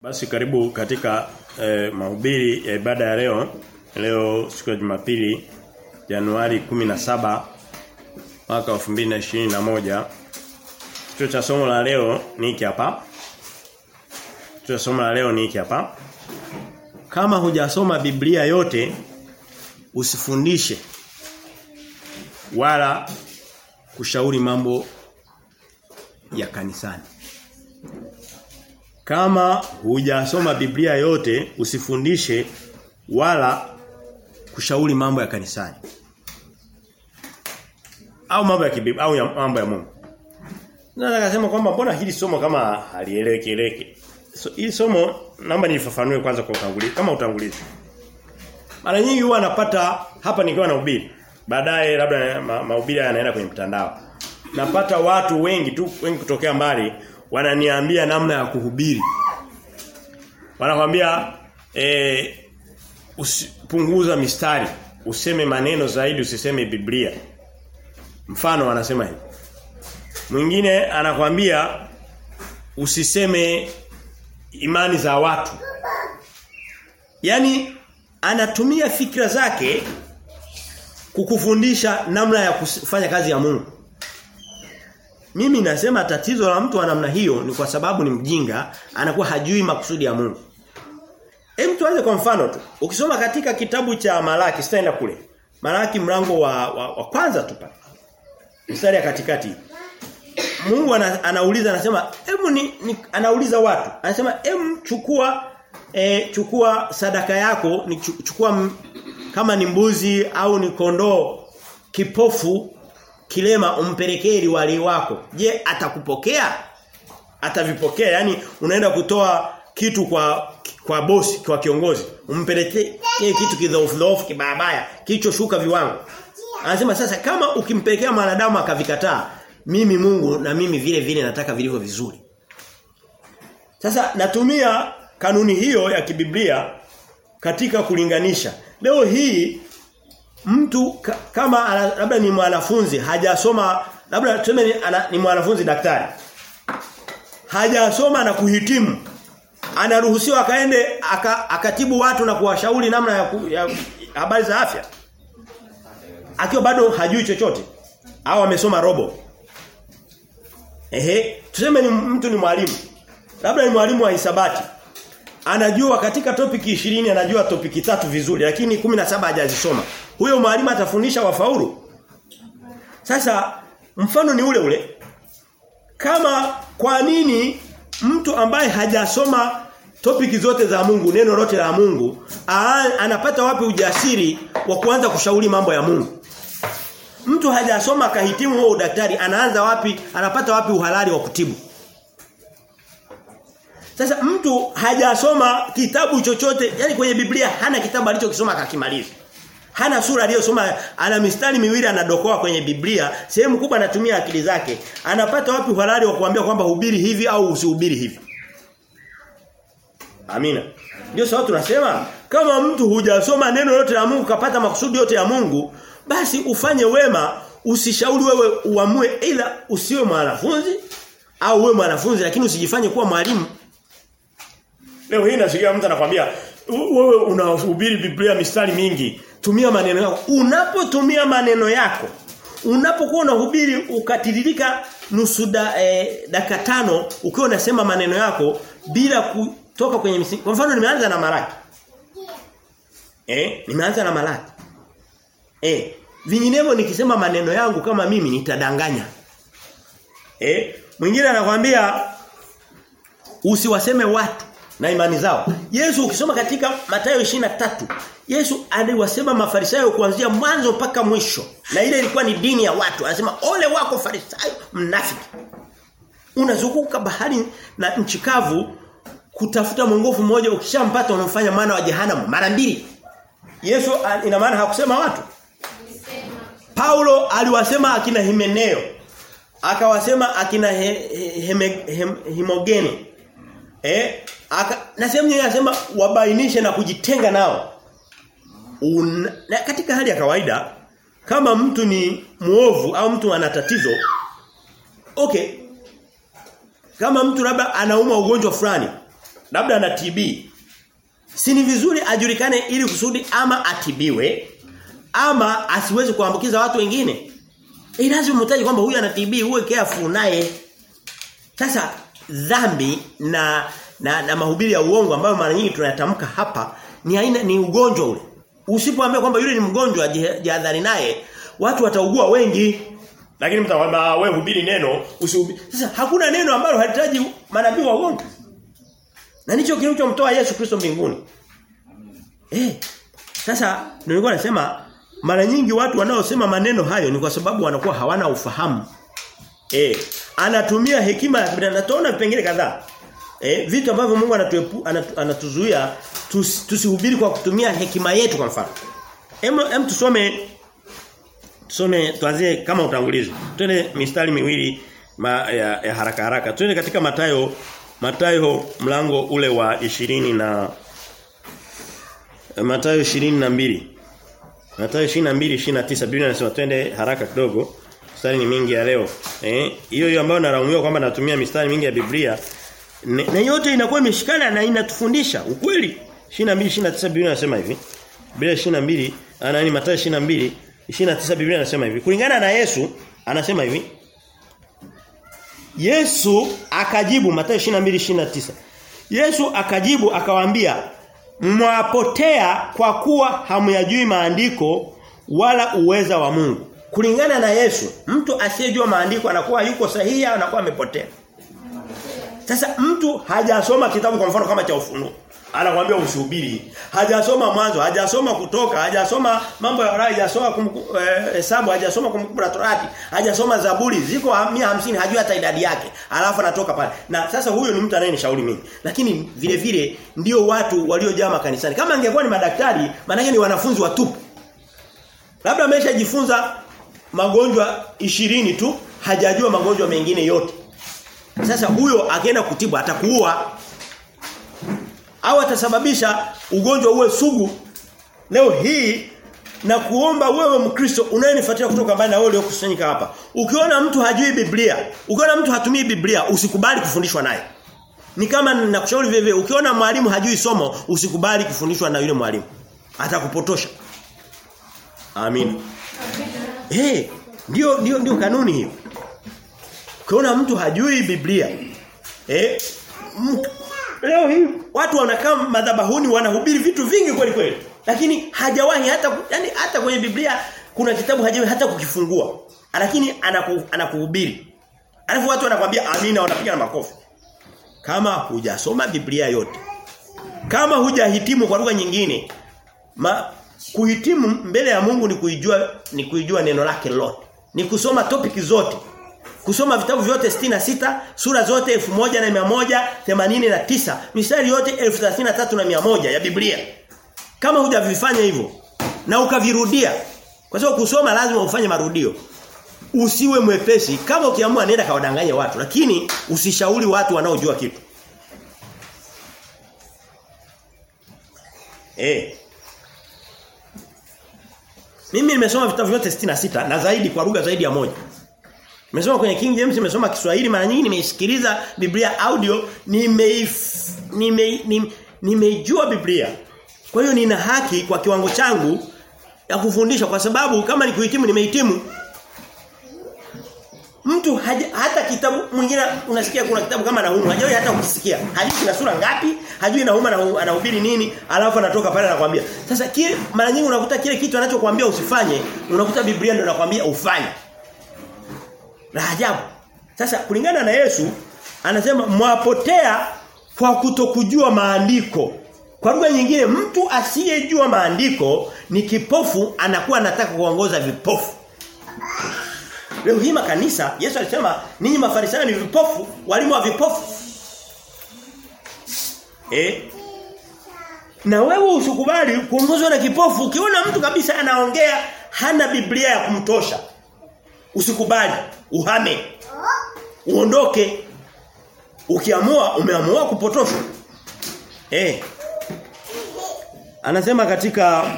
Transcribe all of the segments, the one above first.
Basi karibu katika eh, mahubiri ya ibada ya leo. Leo siku ya Jumapili Januari 17 mwaka 2021. Kichwa cha somo la leo ni hiki hapa. Kichwa somo la leo ni hiki hapa. Kama hujasoma Biblia yote usifundishe wala kushauri mambo ya kanisani. Kama hujasoma Biblia yote usifundishe wala kushauri mambo ya kanisani. Au mambo ya kibibi au ya mambo ya Mungu. Naweza kusema kwamba mbona hili somo kama halieleweki eleke. So, hili somo naomba nilifafanue kwanza kwa utangulizi kama utangulizi. Mara nyingi huwa napata hapa nikiwa na ubiri. Baadaye labda mahubiri ma yanaenda kwenye mtandao. Napata watu wengi tu wengi kutokea mbali wananiambia namna ya kuhubiri. Wanakwambia eh usipunguza mistari, useme maneno zaidi usiseme Biblia. Mfano wanasema hivi. Mwingine anakwambia usiseme imani za watu. Yaani anatumia fikra zake kukufundisha namna ya kufanya kazi ya Mungu. Mimi nasema tatizo la mtu wa namna hiyo ni kwa sababu ni mjinga, anakuwa hajui makusudi ya Mungu. Hem tuanze kwa mfano tu. Ukisoma katika kitabu cha Malaki, sitaenda kule. Malaki mlango wa, wa, wa kwanza tu pale. Mstari ya katikati. Mungu ana, anauliza anasema, "Hebu ni, ni anauliza watu. Anasema, "Hem chukua e, chukua sadaka yako, ni chukua m, kama ni mbuzi au ni kondoo kipofu kilema umpelekee liwali wako. Je, atakupokea? Atavipokea. Yaani unaenda kutoa kitu kwa kwa bosi, kwa kiongozi. Umpelekee kitu kidhoofu dhoofu kibaya kilichoshuka viwango. Anasema sasa kama ukimpelekea mwanadamu akavikataa, mimi Mungu na mimi vile vile nataka vilivyo vizuri. Sasa natumia kanuni hiyo ya kibiblia katika kulinganisha. Leo hii mtu kama labda ni mwanafunzi hajasoma labda tuseme ni, ni mwanafunzi daktari hajasoma na kuhitimu anaruhusiwa akaende aka, akatibu watu na kuwashauri namna ya, ku, ya habari za afya akiwa bado hajui chochote au amesoma robo. Ehe tuseme ni mtu ni mwalimu labda ni mwalimu wa hisabati anajua katika topiki 20 anajua topiki tatu vizuri lakini 17 hajazisoma. Huyo mwalimu atafundisha wafaulu. Sasa mfano ni ule ule. Kama kwa nini mtu ambaye hajasoma topiki zote za Mungu, neno lote la Mungu, anapata wapi ujasiri wa kuanza kushauri mambo ya Mungu? Mtu hajasoma akahitimu huo udaktari, anaanza wapi? Anapata wapi uhalali wa kutibu? Sasa mtu hajasoma kitabu chochote, yani kwenye Biblia hana kitabu alichokisoma akakimaliza. Hana sura aliyosoma, ana mistari miwili anadokoa kwenye Biblia, sehemu kubwa anatumia akili zake. Anapata wapi uhalali wa kuambia kwamba hubiri hivi au usihubiri hivi? Amina. Ndio sababu tunasema kama mtu hujasoma neno lote la Mungu kapata makusudi yote ya Mungu, basi ufanye wema, usishauri wewe uamue ila usiwe mwanafunzi au uwe mwanafunzi lakini usijifanye kuwa mwalimu. Leo hii nasikia mtu anakuambia wewe unahubiri Biblia mistari mingi, tumia maneno yako. Unapotumia maneno yako, unapokuwa unahubiri ukatiririka nusu da, eh, dakika tano ukiwa unasema maneno yako bila kutoka kwenye misingi. Kwa mfano nimeanza na Malaki. Eh, nimeanza na Malaki. Eh, vinginevyo nikisema maneno yangu kama mimi nitadanganya. Eh, mwingine anakuambia usiwaseme watu na imani zao. Yesu ukisoma katika Mathayo tatu Yesu aliwasema Mafarisayo kuanzia mwanzo mpaka mwisho. Na ile ilikuwa ni dini ya watu. Anasema ole wako Farisayo mnafiki. Unazunguka bahari na nchi kavu kutafuta mwongofu mmoja ukishampata unamfanya maana wa jehanamu mara mbili. Yesu ina maana hakusema watu. Paulo aliwasema akina Himeneo. Akawasema akina he, he, he, he, Himogene. Eh Aka, na sehemu nyingine anasema wabainishe na kujitenga nao. Un, na katika hali ya kawaida kama mtu ni muovu au mtu ana tatizo okay kama mtu labda anauma ugonjwa fulani labda ana TB. Si ni vizuri ajulikane ili kusudi ama atibiwe ama asiweze kuambukiza watu wengine. Eh lazima mtaji kwamba huyu ana TB uwe careful naye. Sasa dhambi na na, na mahubiri ya uongo ambayo mara nyingi tunayatamka hapa ni aina ni ugonjwa ule. Usipoambia kwamba yule ni mgonjwa jihadhari naye, watu wataugua wengi. Lakini mtakwambia wewe hubiri neno, usihubiri. Sasa hakuna neno ambalo halitaji manabii wa uongo. Na nicho kilichomtoa Yesu Kristo mbinguni. Eh. Sasa nilikuwa nasema mara nyingi watu wanaosema maneno hayo ni kwa sababu wanakuwa hawana ufahamu. Eh, anatumia hekima ya binadamu. Tunaona vipengele kadhaa. Eh, vitu ambavyo Mungu anatuepu, anatu, anatuzuia tus, tusihubiri kwa kutumia hekima yetu kwa mfano. Hem hem tusome tusome tuanzie kama utangulizi. Twende mistari miwili ma, ya, ya haraka haraka. Twende katika Matayo Matayo mlango ule wa 20 na Matayo 22. Matayo 22 29 Biblia inasema twende haraka kidogo. Mistari ni mingi ya leo. Eh, hiyo hiyo ambayo naraumiwa kwamba natumia mistari mingi ya Biblia na yote inakuwa imeshikana na inatufundisha ukweli. 22 29 Biblia inasema hivi. Biblia 22 anani Mathayo 22 29 Biblia inasema hivi. Kulingana na Yesu anasema hivi. Yesu akajibu Mathayo 22:29. Yesu akajibu akawaambia mwapotea kwa kuwa hamyajui maandiko wala uweza wa Mungu. Kulingana na Yesu, mtu asiyejua maandiko anakuwa yuko sahihi anakuwa amepotea. Sasa mtu hajasoma kitabu kwa mfano kama cha ufunuo. Anakuambia usihubiri. Hajasoma mwanzo, hajasoma kutoka, hajasoma mambo ya Walawi, hajasoma hesabu, eh, hajasoma kumkumbuka Torati, hajasoma Zaburi, ziko 150 hajui hata idadi yake. Alafu anatoka pale. Na sasa huyo ni mtu anayenishauri mimi. Lakini vile vile ndio watu waliojaa makanisani. Kama angekuwa ni madaktari, maana ni wanafunzi watupu. Labda ameshajifunza magonjwa ishirini tu, hajajua magonjwa mengine yote. Sasa huyo akienda kutibu atakuua au atasababisha ugonjwa uwe sugu. Leo hii na kuomba wewe Mkristo unayenifuatilia kutoka mbali na wewe uliokusanyika hapa. Ukiona mtu hajui Biblia, ukiona mtu hatumii Biblia, usikubali kufundishwa naye. Ni kama ninakushauri vile, ukiona mwalimu hajui somo, usikubali kufundishwa na yule mwalimu. Atakupotosha. Amina. Eh, hey, ndio ndio ndio kanuni hiyo. Ukiona mtu hajui Biblia. Eh? Leo hii watu wanakaa madhabahuni wanahubiri vitu vingi kweli kweli. Lakini hajawahi hata yani hata kwenye Biblia kuna kitabu hajawahi hata kukifungua. Lakini anaku, anakuhubiri. Alafu watu wanakwambia amina wanapiga na makofi. Kama hujasoma Biblia yote. Kama hujahitimu kwa lugha nyingine. Ma, kuhitimu mbele ya Mungu ni kuijua ni kuijua neno lake lote. Ni kusoma topic zote kusoma vitabu vyote sita sura zote 1189 mistari yote 1033 na moja ya Biblia. Kama hujavifanya hivyo na ukavirudia kwa sababu kusoma lazima ufanye marudio. Usiwe mwepesi. Kama ukiamua nenda kawadanganye watu lakini usishauri watu wanaojua kitu. Eh. Mimi nimesoma vitabu vyote 66 na zaidi kwa lugha zaidi ya moja Nimesoma kwenye King James, nimesoma Kiswahili mara nyingi nimeisikiliza Biblia audio, nime nime nimejua nime Biblia. Kwa hiyo nina haki kwa kiwango changu ya kufundisha kwa sababu kama ni kuhitimu nimehitimu. Mtu haja, hata kitabu mwingine unasikia kuna kitabu kama Nahumu, hajui hata ukisikia. Hajui na sura ngapi, hajui Nahumu anahubiri nini, alafu anatoka pale anakuambia. Sasa kile mara nyingi unakuta kile kitu anachokuambia usifanye, unakuta Biblia ndio inakuambia ufanye. La ajabu. Sasa kulingana na Yesu anasema mwapotea kwa kutokujua maandiko. Kwa lugha nyingine mtu asiyejua maandiko ni kipofu anakuwa anataka kuongoza vipofu. Leo hii makanisa Yesu alisema ninyi mafarisayo ni vipofu, walimu wa vipofu. Eh? Na wewe usikubali kuongozwa na kipofu ukiona mtu kabisa anaongea hana Biblia ya kumtosha. Usikubali, uhame. Uondoke. Ukiamua umeamua kupotoshwa. Eh. Anasema katika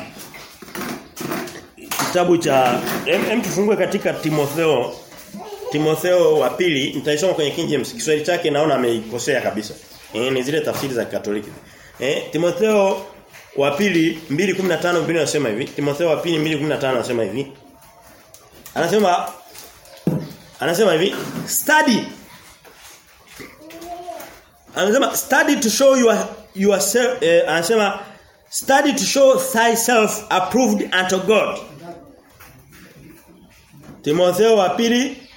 kitabu cha hem tufungue katika Timotheo Timotheo wa pili nitaisoma kwenye King James Kiswahili chake naona ameikosea kabisa. Eh ni zile tafsiri za Katoliki. Eh Timotheo wa pili 2:15 Biblia inasema hivi. Timotheo wa pili 2:15 anasema hivi. Anasema anasema hivi, study Anasema study to show your yourself eh, anasema study to show thyself approved unto God. Timotheo wa pili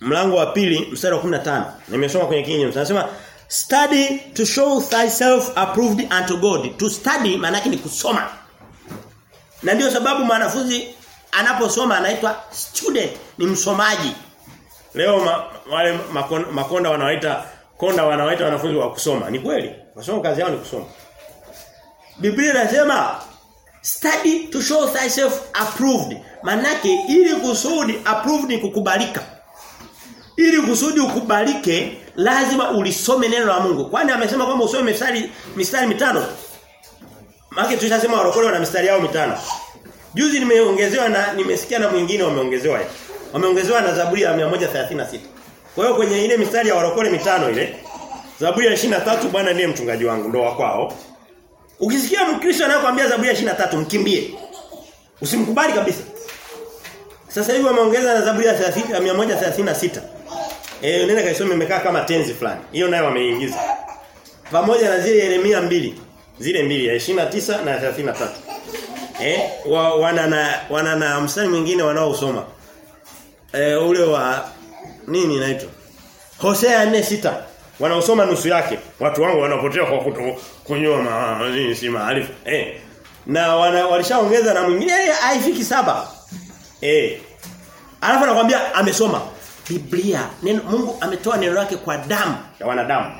mlango wa pili mstari wa 15. Nimesoma kwenye James. Anasema study to show thyself approved unto God. To study maana ni kusoma. Na ndio sababu mwanafunzi anaposoma anaitwa student, ni msomaji. Leo ma, wale makonda, makonda wanawaita konda wanawaita wanafunzi wa kusoma. Ni kweli. Wasoma kazi yao ni kusoma. Biblia inasema study to show thyself approved. Manake ili kusudi approved ni kukubalika. Ili kusudi ukubalike lazima ulisome neno la Mungu. Kwani amesema kwamba usome mistari mistari mitano. Maana tulishasema warokole wana mistari yao mitano. Juzi nimeongezewa na nimesikia na mwingine wameongezewa. Wameongezewa na Zaburi ya 136. Kwa hiyo kwenye ile mistari ya warokole mitano ile Zaburi ya 23 Bwana ndiye mchungaji wangu ndo kwao. Ukisikia Mkristo anakuambia Zaburi ya 23 mkimbie. Usimkubali kabisa. Sasa hivi wameongeza na Zaburi ya 30 ya 136. Eh nenda kaisome imekaa kama tenzi fulani. Hiyo nayo wameingiza. Pamoja na zile Yeremia mbili. Zile mbili ya 29 na 33. Eh wa, wana na wana na mstari mwingine wanaosoma Eh ule wa nini inaitwa? Hosea 4:6 wanaosoma nusu yake. Watu wangu wanapotea kwa kunywa ma si maarifa. Eh. Na wana, walishaongeza na mwingine haifiki saba. Eh. Alafu anakuambia amesoma Biblia. Neno Mungu ametoa neno lake kwa damu ya wanadamu.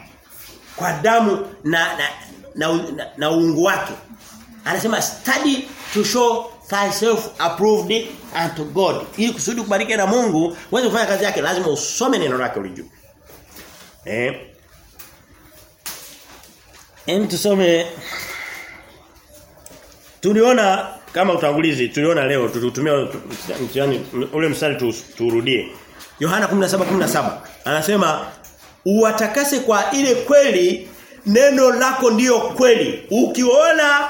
Kwa damu na na na, na, na uungu wake. Anasema study to show thyself approved unto God. Ili kusudi kubariki na Mungu, uweze kufanya kazi yake lazima usome neno lake ulijue. Eh. Hem tusome Tuliona kama utangulizi tuliona leo tulitumia mtihani ule mstari turudie. Yohana 17:17 anasema uwatakase kwa ile kweli neno lako ndiyo kweli. Ukiona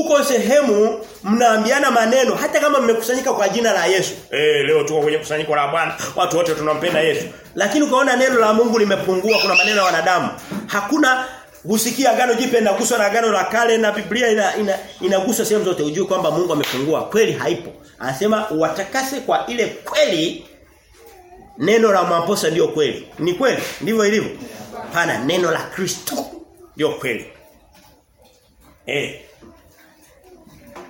uko sehemu mnaambiana maneno hata kama mmekusanyika kwa jina la Yesu. Eh leo tuko kwenye kusanyiko la Bwana, watu wote tunampenda Yesu. Lakini ukaona neno la Mungu limepungua, kuna maneno ya wanadamu. Hakuna husikia agano jipya kuswa na agano la kale na Biblia ina, ina, inaguswa sehemu zote ujue kwamba Mungu amepungua. Kweli haipo. Anasema watakase kwa ile kweli neno la maposa ndio kweli. Ni kweli? Ndivyo ilivyo. Pana neno la Kristo ndio kweli. Eh.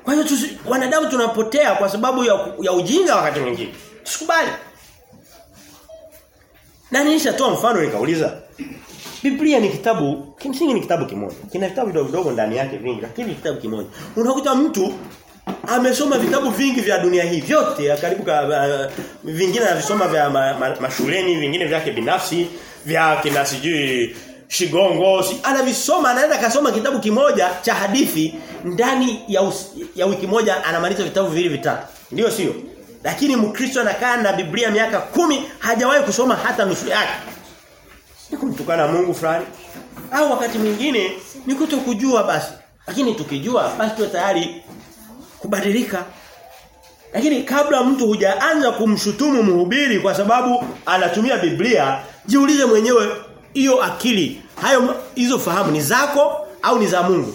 Kwa hiyo wanadamu tunapotea kwa sababu ya, ya ujinga wakati mwingine. Tusikubali. Na nilishatoa mfano nikauliza. Biblia ni kitabu, kimsingi ni kitabu kimoja. Kina vitabu vidogo vidogo ndani yake vingi, lakini ni kitabu kimoja. Unakuta mtu amesoma vitabu vingi vya dunia hii vyote, karibu ka, uh, vingine anavisoma vya ma, ma, mashuleni, vingine vyake binafsi, vya kina sijui Shigongo, si, anavisoma anaenda kasoma kitabu kimoja cha hadithi ndani ya us, ya wiki moja anamaliza vitabu viwili vitatu. Ndio sio? Lakini Mkristo anakaa na Biblia miaka kumi hajawahi kusoma hata nusu yake. Ni kumtukana Mungu fulani. Au wakati mwingine ni kutokujua basi. Lakini tukijua basi tuwe tayari kubadilika. Lakini kabla mtu hujaanza kumshutumu mhubiri kwa sababu anatumia Biblia, jiulize mwenyewe hiyo akili, hayo hizo fahamu ni zako au ni za Mungu?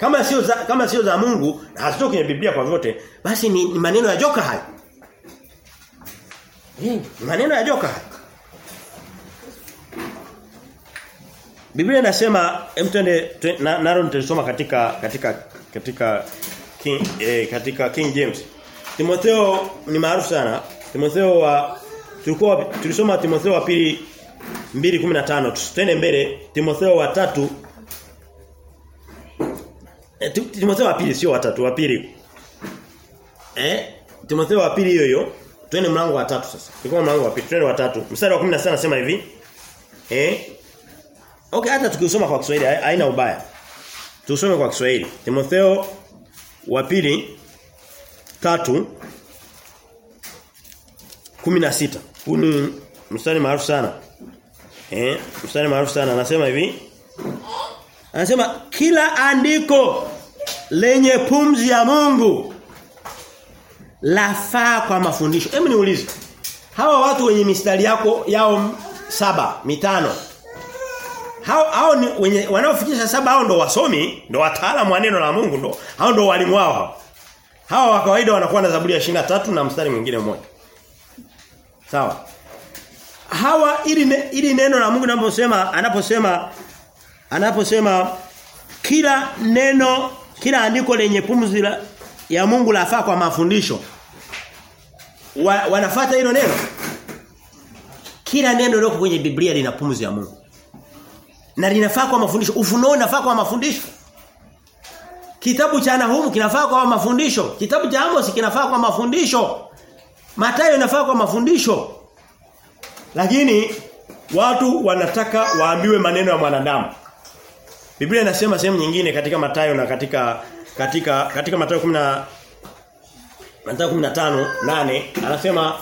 Kama sio za, kama sio za Mungu na hazitoki kwenye Biblia kwa vyote, basi ni, ni maneno ya joka hayo. Ni maneno ya joka hayo. Biblia inasema hem na nalo nitasoma katika katika katika King, eh, katika King James. Timotheo ni maarufu sana. Timotheo wa tulikuwa tulisoma Timotheo wa pili 2:15 tusitende mbele Timotheo wa tatu Timotheo wa pili sio wa tatu wa pili. Eh Timotheo wa pili hiyo hiyo. Twende mlango wa tatu sasa. Tulikuwa mlango wa pili. Twende wa tatu. Mstari wa 16 anasema hivi. Eh? Okay hata tukisoma kwa Kiswahili haina ubaya. Tusome kwa Kiswahili. Timotheo wa pili tatu 16 huu ni mstari maarufu sana. Eh, mstari maarufu sana. Anasema hivi. Anasema kila andiko lenye pumzi ya Mungu lafaa kwa mafundisho. Hebu niulize. Hawa watu wenye mistari yako yao saba, mitano. Hao hao ni wenye wanaofikisha saba hao ndo wasomi, ndo wataalamu wa neno la Mungu ndo. Hao ndo walimu wao. Hawa wa kawaida wanakuwa na Zaburi ya 23 na mstari mwingine mmoja. Sawa. Hawa ili ne, ili neno la Mungu anaposema anaposema anaposema kila neno kila andiko lenye pumzi la, ya Mungu lafaa kwa mafundisho. Wa, wanafuata hilo neno. Kila neno lililo kwenye Biblia lina pumzi ya Mungu. Na linafaa kwa mafundisho. Ufunuo unafaa kwa mafundisho. Kitabu cha Nahumu kinafaa kwa mafundisho. Kitabu cha Amos kinafaa kwa mafundisho. Mathayo inafaa kwa mafundisho. Lakini watu wanataka waambiwe maneno ya mwanadamu. Biblia inasema sehemu nyingine katika Matayo na katika katika katika Mathayo 10 Mathayo 15 nane anasema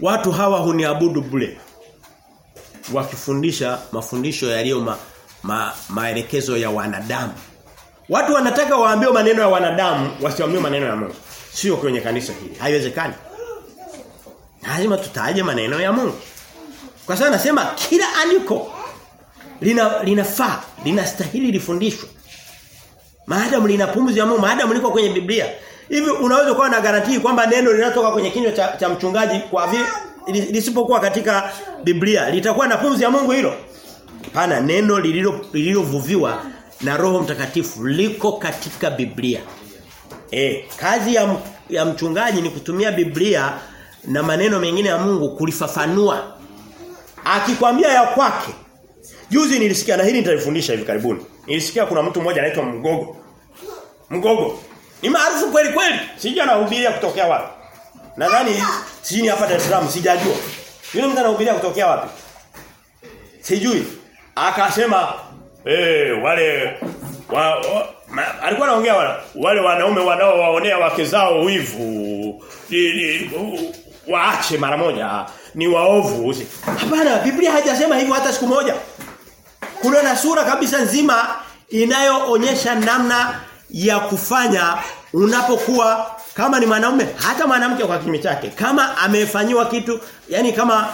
watu hawa huniabudu bure wakifundisha mafundisho yaliyo ma, ma, maelekezo ya wanadamu. Watu wanataka waambiwe maneno ya wanadamu, wasiambiwe maneno ya Mungu. Sio kwenye kanisa hili. Haiwezekani. Lazima tutaje maneno ya Mungu. Kwa sababu anasema kila andiko lina linafaa, linastahili lifundishwe. Maadamu lina pumzi ya Mungu, maadamu liko kwenye Biblia. Hivi unaweza kuwa na garantii kwamba neno linatoka kwenye kinywa cha, cha mchungaji kwa vile lisipokuwa katika Biblia litakuwa na pumzi ya Mungu hilo? Hapana, neno lililo lililovuviwa na Roho Mtakatifu liko katika Biblia. E, kazi ya, ya mchungaji ni kutumia Biblia na maneno mengine ya Mungu kulifafanua. Akikwambia ya kwake. Juzi nilisikia na hili nitalifundisha hivi karibuni. Nilisikia kuna mtu mmoja anaitwa Mgogo. Mgogo. Ni maarufu kweli kweli. Sijui anahubiria kutokea wapi. Nadhani sijui hapa Dar es Salaam sijajua. Yule mtu anahubiria kutokea wapi? Sijui. Akasema eh wale wa, wa ma, alikuwa anaongea wale, wale wanaume wanaowaonea wake zao wivu. Ni, ni, waache mara moja ni waovu. Hapana, Biblia haijasema hivyo hata siku moja. Kuna na sura kabisa nzima inayoonyesha namna ya kufanya unapokuwa kama ni mwanaume hata mwanamke kwa kinyume chake kama amefanyiwa kitu yani kama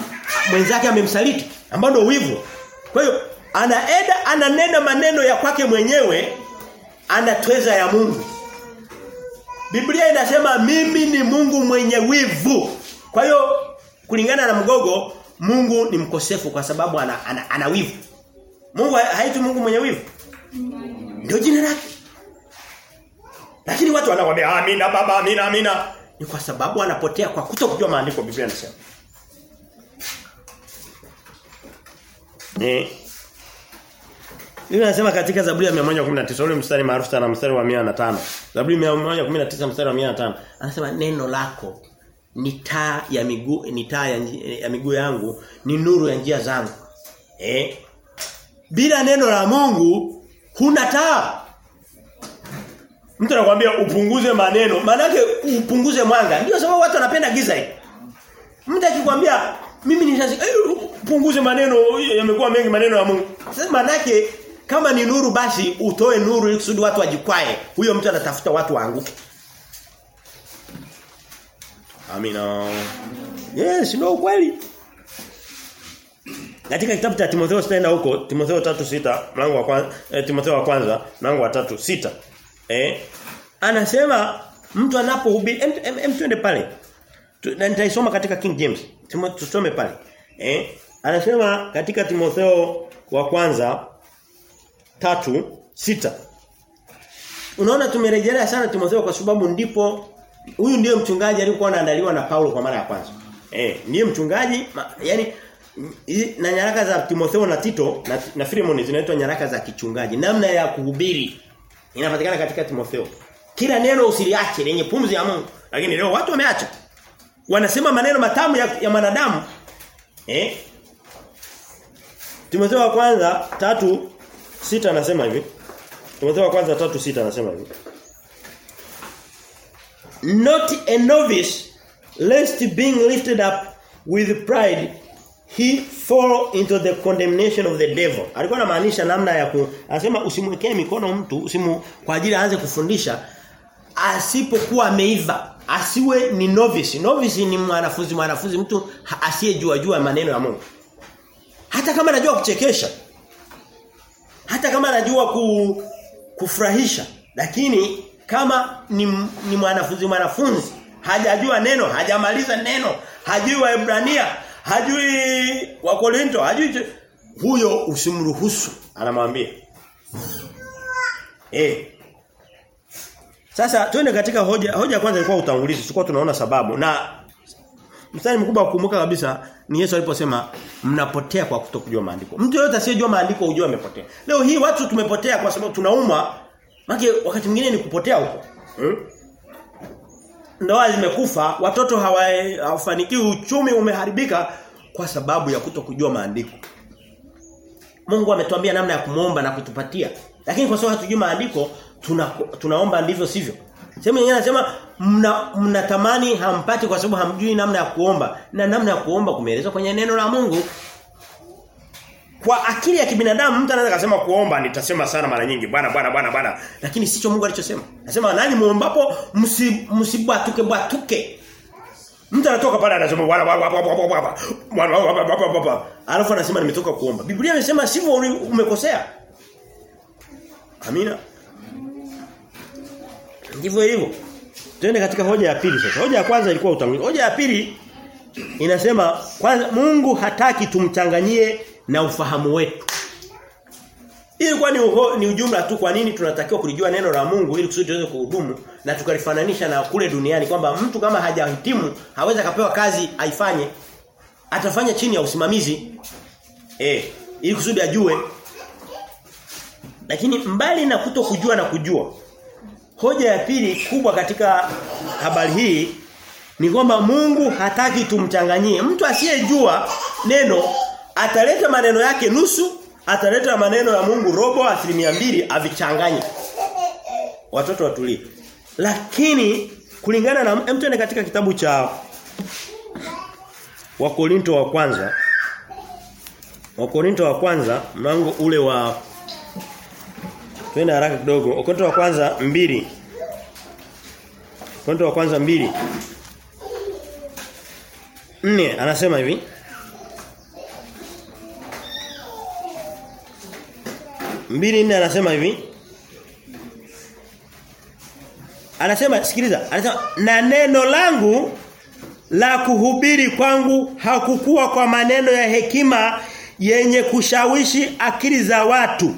mwenzake amemsaliti ambao ndio wivu. Kwa hiyo anaenda ananena maneno ya kwake mwenyewe anatweza ya Mungu. Biblia inasema mimi ni Mungu mwenye wivu. Kwa hiyo kulingana na mgogo Mungu ni mkosefu kwa sababu ana, ana, ana wivu Mungu haitwi Mungu mwenye wivu ndio jina lake lakini watu wanakuambia amina baba amina amina ni kwa sababu anapotea kwa kutokujua maandiko Biblia inasema. Ni Biblia inasema katika Zaburi ya 119 ule mstari maarufu sana mstari wa 105. Zaburi ya 119 mstari wa 105 anasema neno lako ni taa ya miguu ni taa ya, ya miguu yangu ni nuru ya njia zangu. Eh? Bila neno la Mungu huna taa. Mtu anakuambia upunguze maneno, maana yake upunguze mwanga. Ndio sababu watu wanapenda giza hii. Mtu akikwambia mimi ni sasa upunguze maneno yamekuwa mengi maneno ya Mungu. Sasa maana yake kama ni nuru basi utoe nuru ili kusudi watu wajikwae. Huyo mtu anatafuta watu waanguke. Amina. Yes, ndio kweli. Katika kitabu cha Timotheo tutaenda huko Timotheo 3:6 mlango wa kwanza eh, Timotheo wa kwanza mlango wa 3:6 Eh? Anasema mtu anapohubiri em, em, em twende pale. Na nitaisoma katika King James. Tusome pale. Eh? Anasema katika Timotheo wa kwanza tatu sita Unaona tumerejelea sana Timotheo kwa sababu ndipo huyu ndiye mchungaji alikuwa anaandaliwa na Paulo kwa mara ya kwanza. Eh, ndiye mchungaji ma, yani na nyaraka za Timotheo na Tito na, na Filemon zinaitwa nyaraka za kichungaji. Namna ya kuhubiri inapatikana katika Timotheo. Kila neno usiliache lenye pumzi ya Mungu. Lakini leo watu wameacha. Wanasema maneno matamu ya, ya manadamu. Eh? Timotheo wa kwanza tatu sita anasema hivi. Timotheo wa kwanza tatu sita anasema hivi. Not a novice lest being lifted up with pride he fall into the condemnation of the devil. Alikuwa anamaanisha namna ya anasema usimwekee mikono mtu usimu kwa ajili aanze kufundisha asipokuwa ameiva, asiwe ni novice. Novice ni mwanafunzi mwanafunzi mtu asiyejua jua maneno ya Mungu. Hata kama anajua kuchekesha. Hata kama anajua ku, kufurahisha, lakini kama ni, ni mwanafunzi mwanafunzi hajajua neno, hajamaliza neno, hajui Waebrania, hajui Wakorinto, hajui huyo usimruhusu anamwambia. Eh. Sasa twende katika hoja hoja kwanza ilikuwa utangulizi, tulikuwa tunaona sababu na mstari mkubwa kukumbuka kabisa ni Yesu aliposema mnapotea kwa kutokujua maandiko. Mtu yote asiyejua maandiko ujue amepotea. Leo hii watu tumepotea kwa sababu tunaumwa. Maki wakati mwingine ni kupotea huko. Hmm? Ndoa zimekufa, watoto hawafanikiwi, uchumi umeharibika kwa sababu ya kuto kujua maandiko. Mungu ametuambia namna ya kumuomba na kutupatia. Lakini kwa sababu hatujui maandiko, tuna, tunaomba ndivyo sivyo. Sehemu nyingine anasema mnatamani mna hampati kwa sababu hamjui namna ya kuomba. Na namna ya kuomba kumeelezwa kwenye neno la Mungu. Kwa akili ya kibinadamu mtu anaweza kusema kuomba nitasema sana mara nyingi bwana bwana bwana bwana lakini sicho Mungu alichosema. Anasema nani muombapo msibwatuke bwatuke. Mtu anatoka pale anasema bwana bwana alafu anasema nimetoka kuomba. Biblia inasema sivyo umekosea. Amina. Ndivyo hivyo. Twende katika hoja ya pili sasa. Hoja ya kwanza ilikuwa utangulizi. Hoja ya pili inasema kwanza Mungu hataki tumchanganyie na ufahamu wetu. Hii kwa ni, uho, ni ujumla tu kwa nini tunatakiwa kulijua neno la Mungu ili kusudi tuweze kuhudumu na tukalifananisha na kule duniani kwamba mtu kama hajahitimu hawezi akapewa kazi aifanye. Atafanya chini ya usimamizi eh ili kusudi ajue. Lakini mbali na kuto kujua na kujua hoja ya pili kubwa katika habari hii ni kwamba Mungu hataki tumchanganyie. Mtu asiyejua neno ataleta maneno yake nusu ataleta maneno ya Mungu robo asilimia mbili avichanganye. Watoto watulie. Lakini kulingana na hem tuende katika kitabu cha Wakorinto wa kwanza. Wakorinto wa kwanza mlango ule wa Twende haraka kidogo. Wakorinto wa kwanza mbili. Wakorinto wa kwanza mbili. Nne anasema hivi mbili nne anasema hivi. Anasema sikiliza anasema na neno langu la kuhubiri kwangu hakukuwa kwa maneno ya hekima yenye kushawishi akili za watu.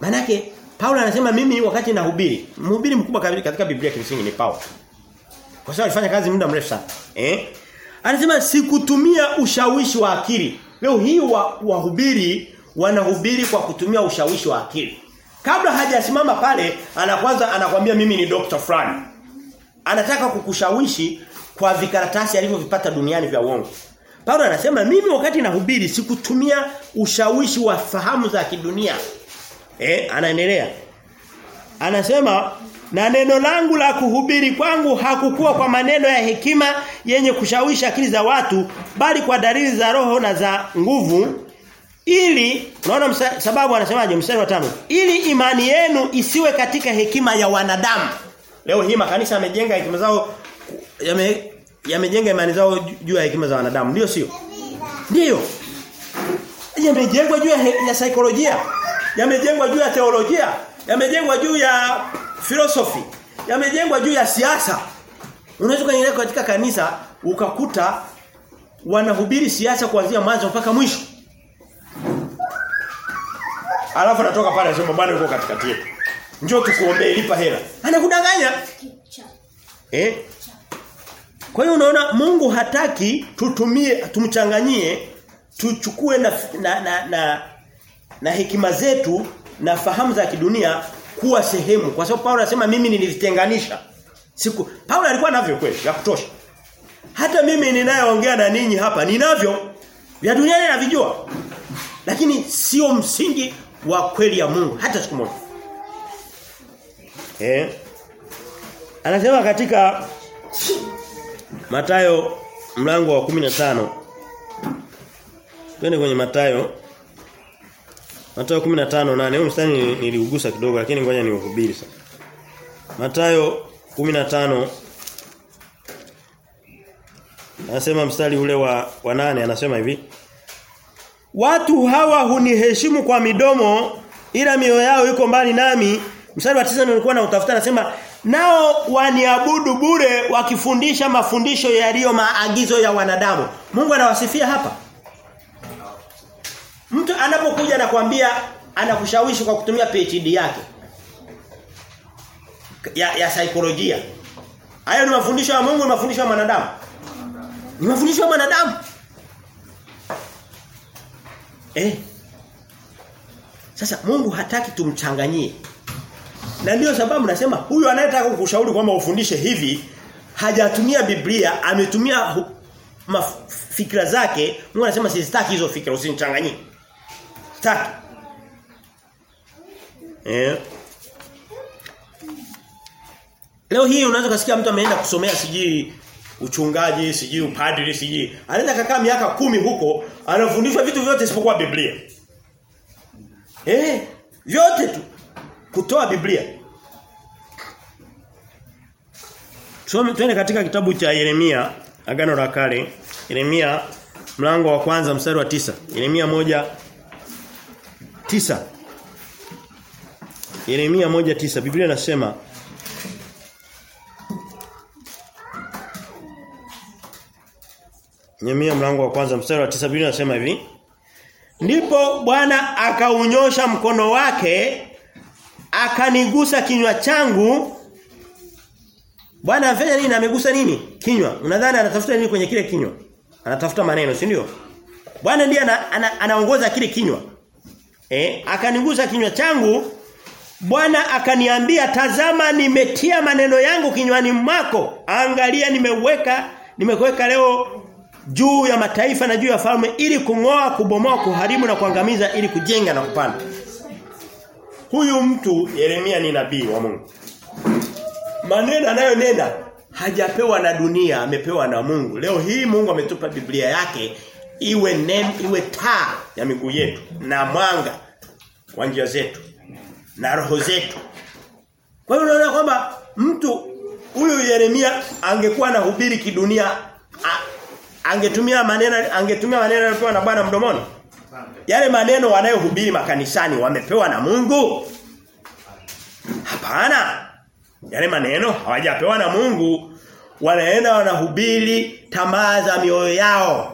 Manake Paulo anasema mimi wakati nahubiri mhubiri mkubwa katika Biblia kimsingi ni Paulo. Kwa sababu alifanya kazi muda mrefu sana eh? Anasema sikutumia ushawishi wa akili. Leo hii wahubiri wa wanahubiri kwa kutumia ushawishi wa akili. Kabla hajasimama pale anakwanza anakwambia mimi ni Dr. fulani. Anataka kukushawishi kwa vikaratasi alivyovipata duniani vya uongo. Paulo anasema mimi wakati nahubiri sikutumia ushawishi wa fahamu za kidunia. Eh anaendelea. Anasema na neno langu la kuhubiri kwangu hakukuwa kwa maneno ya hekima yenye kushawishi akili za watu bali kwa dalili za roho na za nguvu ili unaona sababu anasemaje? Mstari wa tano. Ili imani yenu isiwe katika hekima ya wanadamu. Leo hii makanisa yamejenga hekima zao yame imani zao juu ya hekima za wanadamu. Ndio sio? Ndio. Yamejengwa juu ya, ya saikolojia. Yamejengwa juu ya teolojia. Yamejengwa juu ya philosophy yamejengwa juu ya siasa. Unaweza kuingia katika kanisa ukakuta wanahubiri siasa kuanzia mwanzo mpaka mwisho alafu anatoka pale anasema bwana yuko katikati yetu. Njoo tukuombee lipa hela. Anakudanganya. Eh? Kwa hiyo unaona Mungu hataki tutumie tumchanganyie tuchukue na na, na, na na hekima zetu na fahamu za kidunia kuwa sehemu. Kwa sababu Paulo anasema mimi nilivitenganisha. Siku Paulo alikuwa navyo kweli ya kutosha. Hata mimi ninayoongea na ninyi hapa ninavyo. Vya duniani navijua. Lakini sio msingi wa kweli ya Mungu hata siku moja eh anasema katika Matayo mlango wa 15 Twende kwenye Mathayo. Mathayo 15:8. Huu mstari niliugusa kidogo lakini ngoja niuhubiri sasa. Matayo 15 Anasema mstari ule wa, wa nane anasema hivi. Watu hawa huniheshimu kwa midomo ila mioyo yao iko mbali nami. Mstari wa 9 nilikuwa na utafuta nasema nao waniabudu bure wakifundisha mafundisho yaliyo maagizo ya wanadamu. Mungu anawasifia hapa. Mtu anapokuja anakuambia anakushawishi kwa kutumia PhD yake ya, ya saikolojia. Hayo ni mafundisho ya Mungu, ni mafundisho ya wanadamu. Ni mafundisho ya wanadamu. Eh. Sasa Mungu hataki tumchanganyie. Na ndio sababu nasema huyu anayetaka kukushauri kwamba ufundishe hivi hajatumia Biblia, ametumia fikra zake. Mungu anasema sizitaki hizo fikra usinichanganyie. Sitaki. Eh. Leo hii unaweza kusikia mtu ameenda kusomea sijui uchungaji, sijui upadri, sijui. Anaweza kakaa miaka kumi huko, anafundishwa vitu vyote isipokuwa Biblia. Eh, vyote tu kutoa Biblia. Tusome katika kitabu cha Yeremia, Agano la Kale. Yeremia mlango wa kwanza mstari wa tisa Yeremia moja tisa Yeremia moja tisa Biblia inasema Yeremia mlango wa kwanza mstari wa 9 Biblia inasema hivi. Ndipo Bwana akaunyosha mkono wake akanigusa kinywa changu. Bwana afanya nini? Amegusa nini? Kinywa. Unadhani anatafuta nini kwenye kile kinywa? Anatafuta maneno si ndio? Bwana ndiye ana, ana, kile kinywa. Eh akanigusa kinywa changu. Bwana akaniambia tazama nimetia maneno yangu kinywani mwako. Angalia nimeweka nimekuweka leo juu ya mataifa na juu ya falme ili kungoa kubomoa kuharibu na kuangamiza ili kujenga na kupanda. Huyu mtu Yeremia ni nabii wa Mungu. Maneno anayonena hajapewa na dunia amepewa na Mungu. Leo hii Mungu ametupa Biblia yake iwe nem, iwe taa ya miguu yetu na mwanga wa njia zetu na roho zetu. Kwa hiyo unaona kwamba mtu huyu Yeremia angekuwa anahubiri kidunia angetumia maneno angetumia maneno aliyopewa na Bwana mdomoni? Yale maneno wanayohubiri makanisani wamepewa na Mungu? Hapana. Yale maneno hawajapewa na Mungu. Wanaenda wanahubiri tamaa za mioyo yao.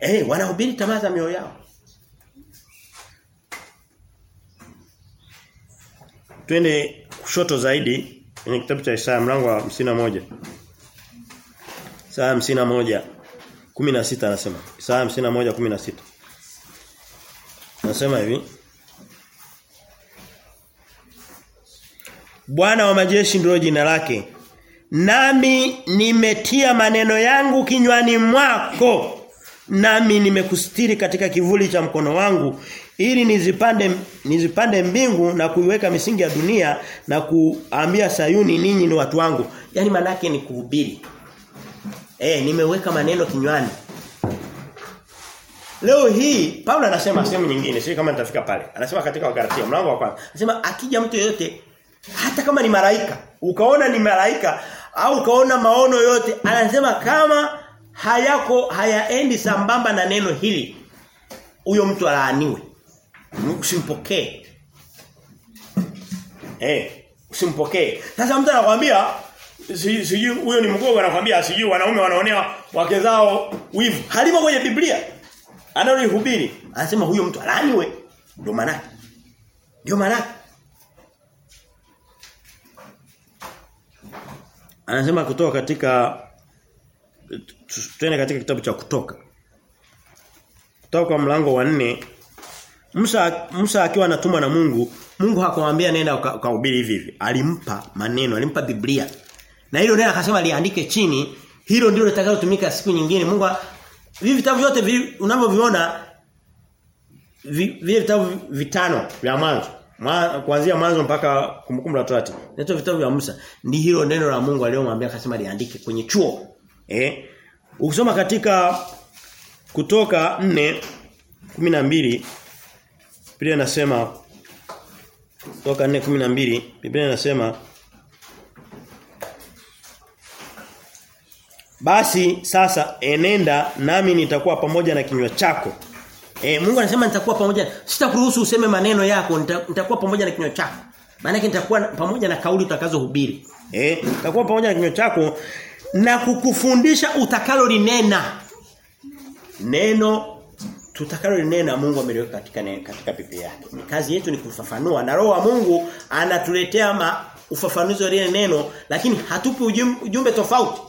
Eh wanahubiri tamaa za mioyo yao. Twende kushoto zaidi kwenye kitabu cha Isaya mlango wa 51 Isaya 51 16 anasema Isaya 51 16 Anasema hivi Bwana wa majeshi ndio jina lake. Nami nimetia maneno yangu kinywani mwako. Nami nimekustiri katika kivuli cha mkono wangu ili nizipande nizipande mbingu na kuiweka misingi ya dunia na kuambia Sayuni ninyi ni watu wangu. Yaani manake ni kuhubiri. Eh nimeweka maneno kinywani. Leo hii Paulo anasema sehemu nyingine, sio kama nitafika pale. Anasema katika Wagalatia mlango wa kwanza. Anasema akija mtu yeyote hata kama ni malaika, ukaona ni malaika au ukaona maono yote, anasema kama hayako hayaendi sambamba na neno hili, huyo mtu alaaniwe. Usimpokee. Eh, usimpokee. Sasa mtu anakuambia sijui huyo ni mgogo anakuambia sijui wanaume wanaonea wake zao wivu. Halimo kwenye Biblia. Analihubiri. Anasema huyo mtu alaaniwe. Ndio maana. Ndio maana. Anasema kutoka katika twende katika kitabu cha kutoka. Kutoka mlango wa nne Musa Musa akiwa anatumwa na Mungu, Mungu hakumwambia nenda ukahubiri hivi hivi. Alimpa maneno, alimpa Biblia. Na hilo neno akasema liandike chini, hilo ndilo litakalotumika siku nyingine. Mungu hivi vitabu vyote vi, unavyoviona vile vitabu vitano vya mwanzo Ma, kuanzia mwanzo mpaka kumbukumbu la Torati. Ndio vitabu vya Musa. Ni hilo neno la Mungu aliyomwambia akasema liandike kwenye chuo. Eh? Ukisoma katika kutoka 4 12 Biblia inasema kutoka 4 12 Biblia inasema Basi sasa enenda nami nitakuwa pamoja na kinywa chako. E, Mungu anasema nitakuwa pamoja sitakuruhusu useme maneno yako nita, nitakuwa pamoja na kinywa chako. Maana nitakuwa pamoja na kauli utakazohubiri. Eh, nitakuwa pamoja na kinywa chako na kukufundisha utakalolinena. Neno tutakalolinena Mungu ameliweka katika ne, katika Biblia yake. Kazi yetu ni kufafanua na roho wa Mungu anatuletea ma, ufafanuzi wa lile neno lakini hatupi ujumbe tofauti.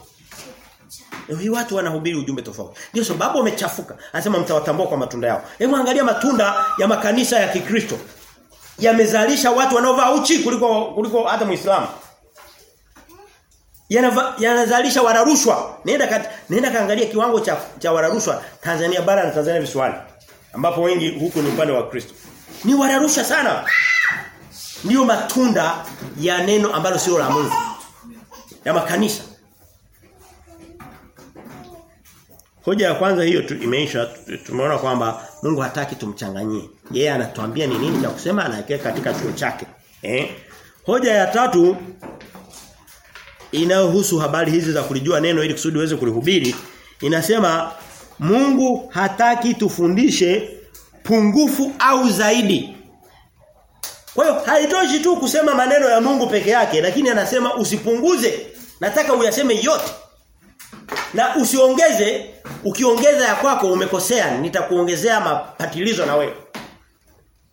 Leo hii watu wanahubiri ujumbe tofauti. Ndio sababu wamechafuka. Anasema mtawatambua kwa matunda yao. Hebu angalia matunda ya makanisa ya Kikristo. Yamezalisha watu wanaovaa uchi kuliko kuliko hata Muislamu. Yanazalisha wararushwa. Nenda kat, nenda kaangalia kiwango cha cha wararushwa Tanzania bara na Tanzania visiwani. Ambapo wengi huku ni upande wa Kristo. Ni wararusha sana. Ndiyo matunda ya neno ambalo sio la Mungu. Ya makanisa. Hoja ya kwanza hiyo tu, imeisha tumeona kwamba Mungu hataki tumchanganyie. Yeye anatuambia ni nini cha kusema anaekea katika chuo chake. Eh? Hoja ya tatu inayohusu habari hizi za kulijua neno ili kusudi uweze kulihubiri inasema Mungu hataki tufundishe pungufu au zaidi. Kwa hiyo haitoshi tu kusema maneno ya Mungu peke yake lakini anasema usipunguze. Nataka uyaseme yote. Na usiongeze ukiongeza ya kwako umekosea nitakuongezea mapatilizo na wewe.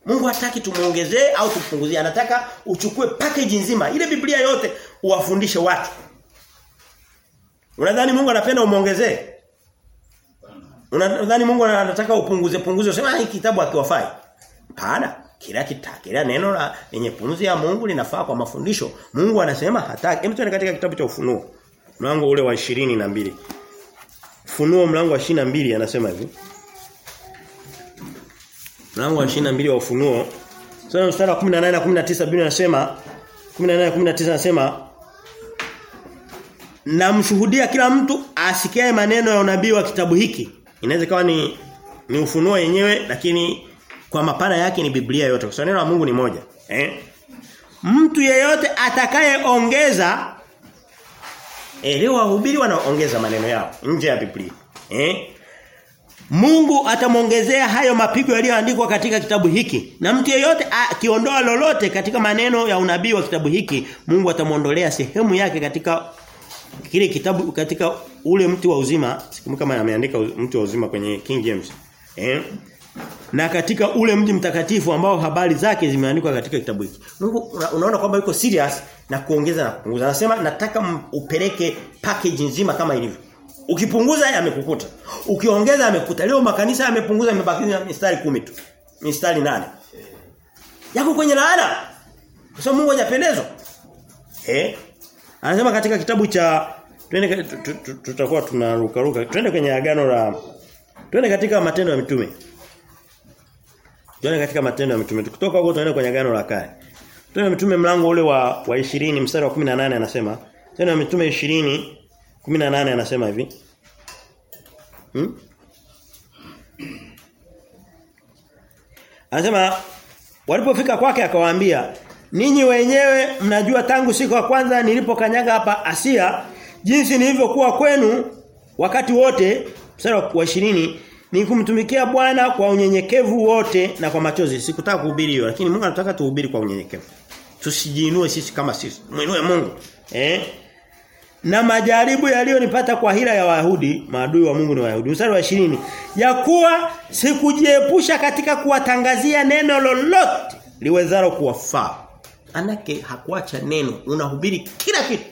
Mungu hataki tumuongezee au tupunguzie anataka uchukue package nzima ile Biblia yote uwafundishe watu. Unadhani Mungu anapenda umuongezee? Unadhani Mungu anataka upunguze punguze useme hii kitabu hakiwafai? Hapana. Kila kita, kila neno la lenye pumzi ya Mungu linafaa kwa mafundisho. Mungu anasema hataki. Hebu tuende katika kitabu cha Ufunuo. Mlango ule wa ishirini na mbili Ufunuo mlango wa ishirini na mbili anasema hivi. Mlango wa ishirini na mbili wa Ufunuo. Sura mstari wa 18 na 19 Biblia inasema 18 na 19 anasema namshuhudia kila mtu asikiae maneno ya unabii wa kitabu hiki. Inaweza kawa ni ni ufunuo yenyewe lakini kwa mapana yake ni Biblia yote. Kwa sababu neno la Mungu ni moja. Eh? Mtu yeyote atakayeongeza eh leo wahubiri wanaongeza maneno yao nje ya Biblia. Eh? Mungu atamwongezea hayo mapigo yaliyoandikwa katika kitabu hiki. Na mtu yeyote akiondoa lolote katika maneno ya unabii wa kitabu hiki, Mungu atamuondolea sehemu yake katika kile kitabu katika ule mti wa uzima. Sikumbuka kama ameandika mti wa uzima kwenye King James. Eh? Na katika ule mji mtakatifu ambao habari zake zimeandikwa katika kitabu hiki. Una, unaona kwamba yuko serious na kuongeza na kupunguza. Anasema nataka upeleke package nzima kama ilivyo. Ukipunguza yamekukuta. Ukiongeza yamekukuta. Leo makanisa yamepunguza yamebaki mistari kumi tu. Mistari nane. Yako kwenye laana. Kwa sababu Mungu hajapendezwa. Eh? Anasema katika kitabu cha twende tutakuwa tunaruka ruka. Twende kwenye agano la Twende katika matendo ya mitume. Twende katika matendo ya mitume. Kutoka huko tunaenda kwenye agano la kale. Tuone mitume mlango ule wa wa 20 mstari wa 18 anasema. Tena mitume 20 18 anasema hivi. Hmm? Anasema walipofika kwake akawaambia ninyi wenyewe mnajua tangu siku ya kwanza nilipokanyaga hapa Asia jinsi nilivyokuwa kwenu wakati wote mstari wa 20 ni kumtumikia Bwana kwa unyenyekevu wote na kwa machozi. Sikutaka kuhubiri hiyo lakini Mungu anataka tuhubiri kwa unyenyekevu. Tusijiinue sisi kama sisi. Muinue Mungu. Eh? Na majaribu yaliyonipata kwa hila ya Wayahudi, maadui wa Mungu ni Wayahudi. Mstari wa 20. Ya kuwa sikujiepusha katika kuwatangazia neno lolote liwezalo kuwafaa. Anake hakuacha neno, unahubiri kila kitu.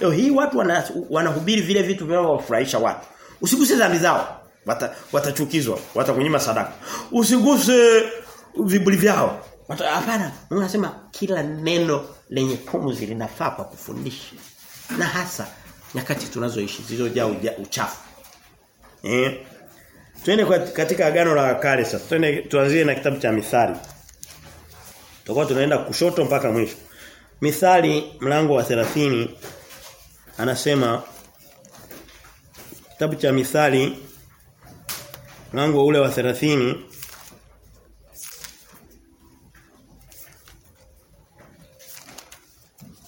Leo hii watu wana, wanahubiri vile vitu vinavyowafurahisha watu. Usiguse dhambi zao. Wata, watachukizwa, watakunyima sadaka. Usiguse vibuli vyao. Hapana, Mungu anasema kila neno lenye pumzi linafaa kwa kufundisha. Na hasa nyakati tunazoishi zilizojaa uchafu. Eh? Twende katika agano la kale sasa. Twende tuanzie na kitabu cha Mithali. Tutakuwa tunaenda kushoto mpaka mwisho. Mithali mlango wa 30 anasema kitabu cha Mithali mlango ule wa 30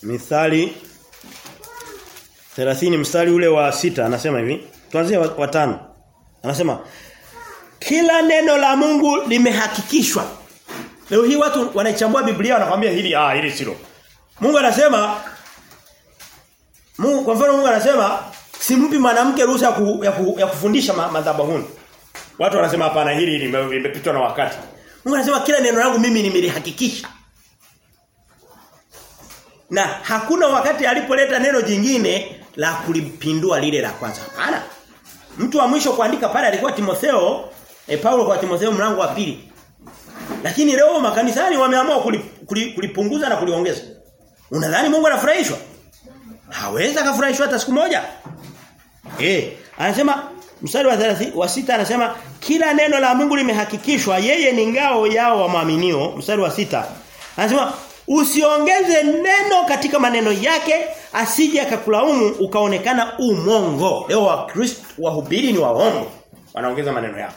Mithali 30 mstari ule wa sita anasema hivi. Tuanzie wa, 5. Anasema kila neno la Mungu limehakikishwa. Leo hii watu wanaichambua Biblia wanakwambia hili ah hili silo. Mungu anasema Mungu kwa mfano Mungu anasema simpi mwanamke ruhusa ya, ku, ya, ku, ya kufundisha ma, madhabahuni. Watu wanasema hapana hili limepitwa na wakati. Mungu anasema kila neno langu mimi nimelihakikisha. Na hakuna wakati alipoleta neno jingine la kulipindua lile la kwanza. Hapana. Mtu wa mwisho kuandika pale alikuwa Timotheo, e, Paulo kwa Timotheo mlango wa pili. Lakini leo makanisani wameamua kulipunguza na kuliongeza. Unadhani Mungu anafurahishwa? Hawezi akafurahishwa hata siku moja. Eh, anasema mstari wa 30 wa sita anasema kila neno la Mungu limehakikishwa yeye ni ngao yao wamaaminio mstari wa sita anasema usiongeze neno katika maneno yake asije akakulaumu ukaonekana umongo. Leo wa Kristo wahubiri ni waongo wanaongeza maneno yao.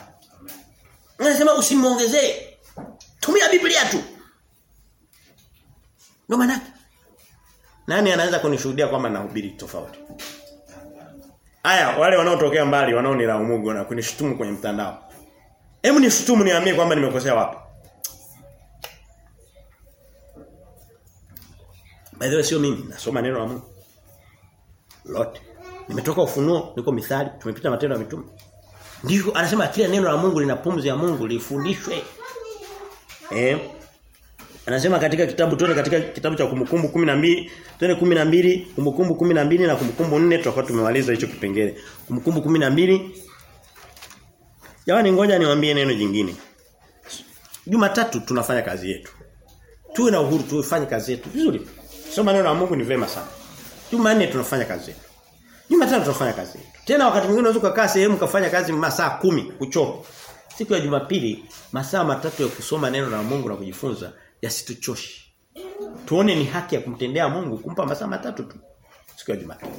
Anasema usimuongezee tumia Biblia tu. Ndio maana nani anaweza kunishuhudia kwamba nahubiri tofauti Aya, wale wanaotokea mbali wanaonilaumu na kunishutumu kwenye mtandao. Hebu nishutumu niambie kwamba nimekosea wapi. Way sio mimi, nasoma neno la Mungu. Lote. Nimetoka ufunuo, niko mithali, tumepita matendo ya mitume. Ndivyo anasema kila neno la Mungu lina pumzi ya Mungu lifundishwe. Eh? Anasema katika kitabu tuone katika kitabu cha kumbukumbu 12, tuone 12, kumbukumbu 12 na kumbukumbu 4 tutakuwa tumemaliza hicho kipengele. Kumbukumbu 12 Jamani ngoja niwaambie neno jingine. Jumatatu tunafanya kazi yetu. Tuwe na uhuru tufanye kazi yetu vizuri. Soma neno la Mungu ni vema sana. Jumanne tunafanya kazi yetu. Jumatatu tunafanya kazi yetu. Tena wakati mwingine unaweza kukaa sehemu kafanya kazi masaa kumi kuchoka. Siku ya Jumapili masaa matatu ya kusoma neno la Mungu na kujifunza yasituchoshe. Tuone ni haki ya kumtendea Mungu kumpa masaa matatu tu siku ya Jumapili.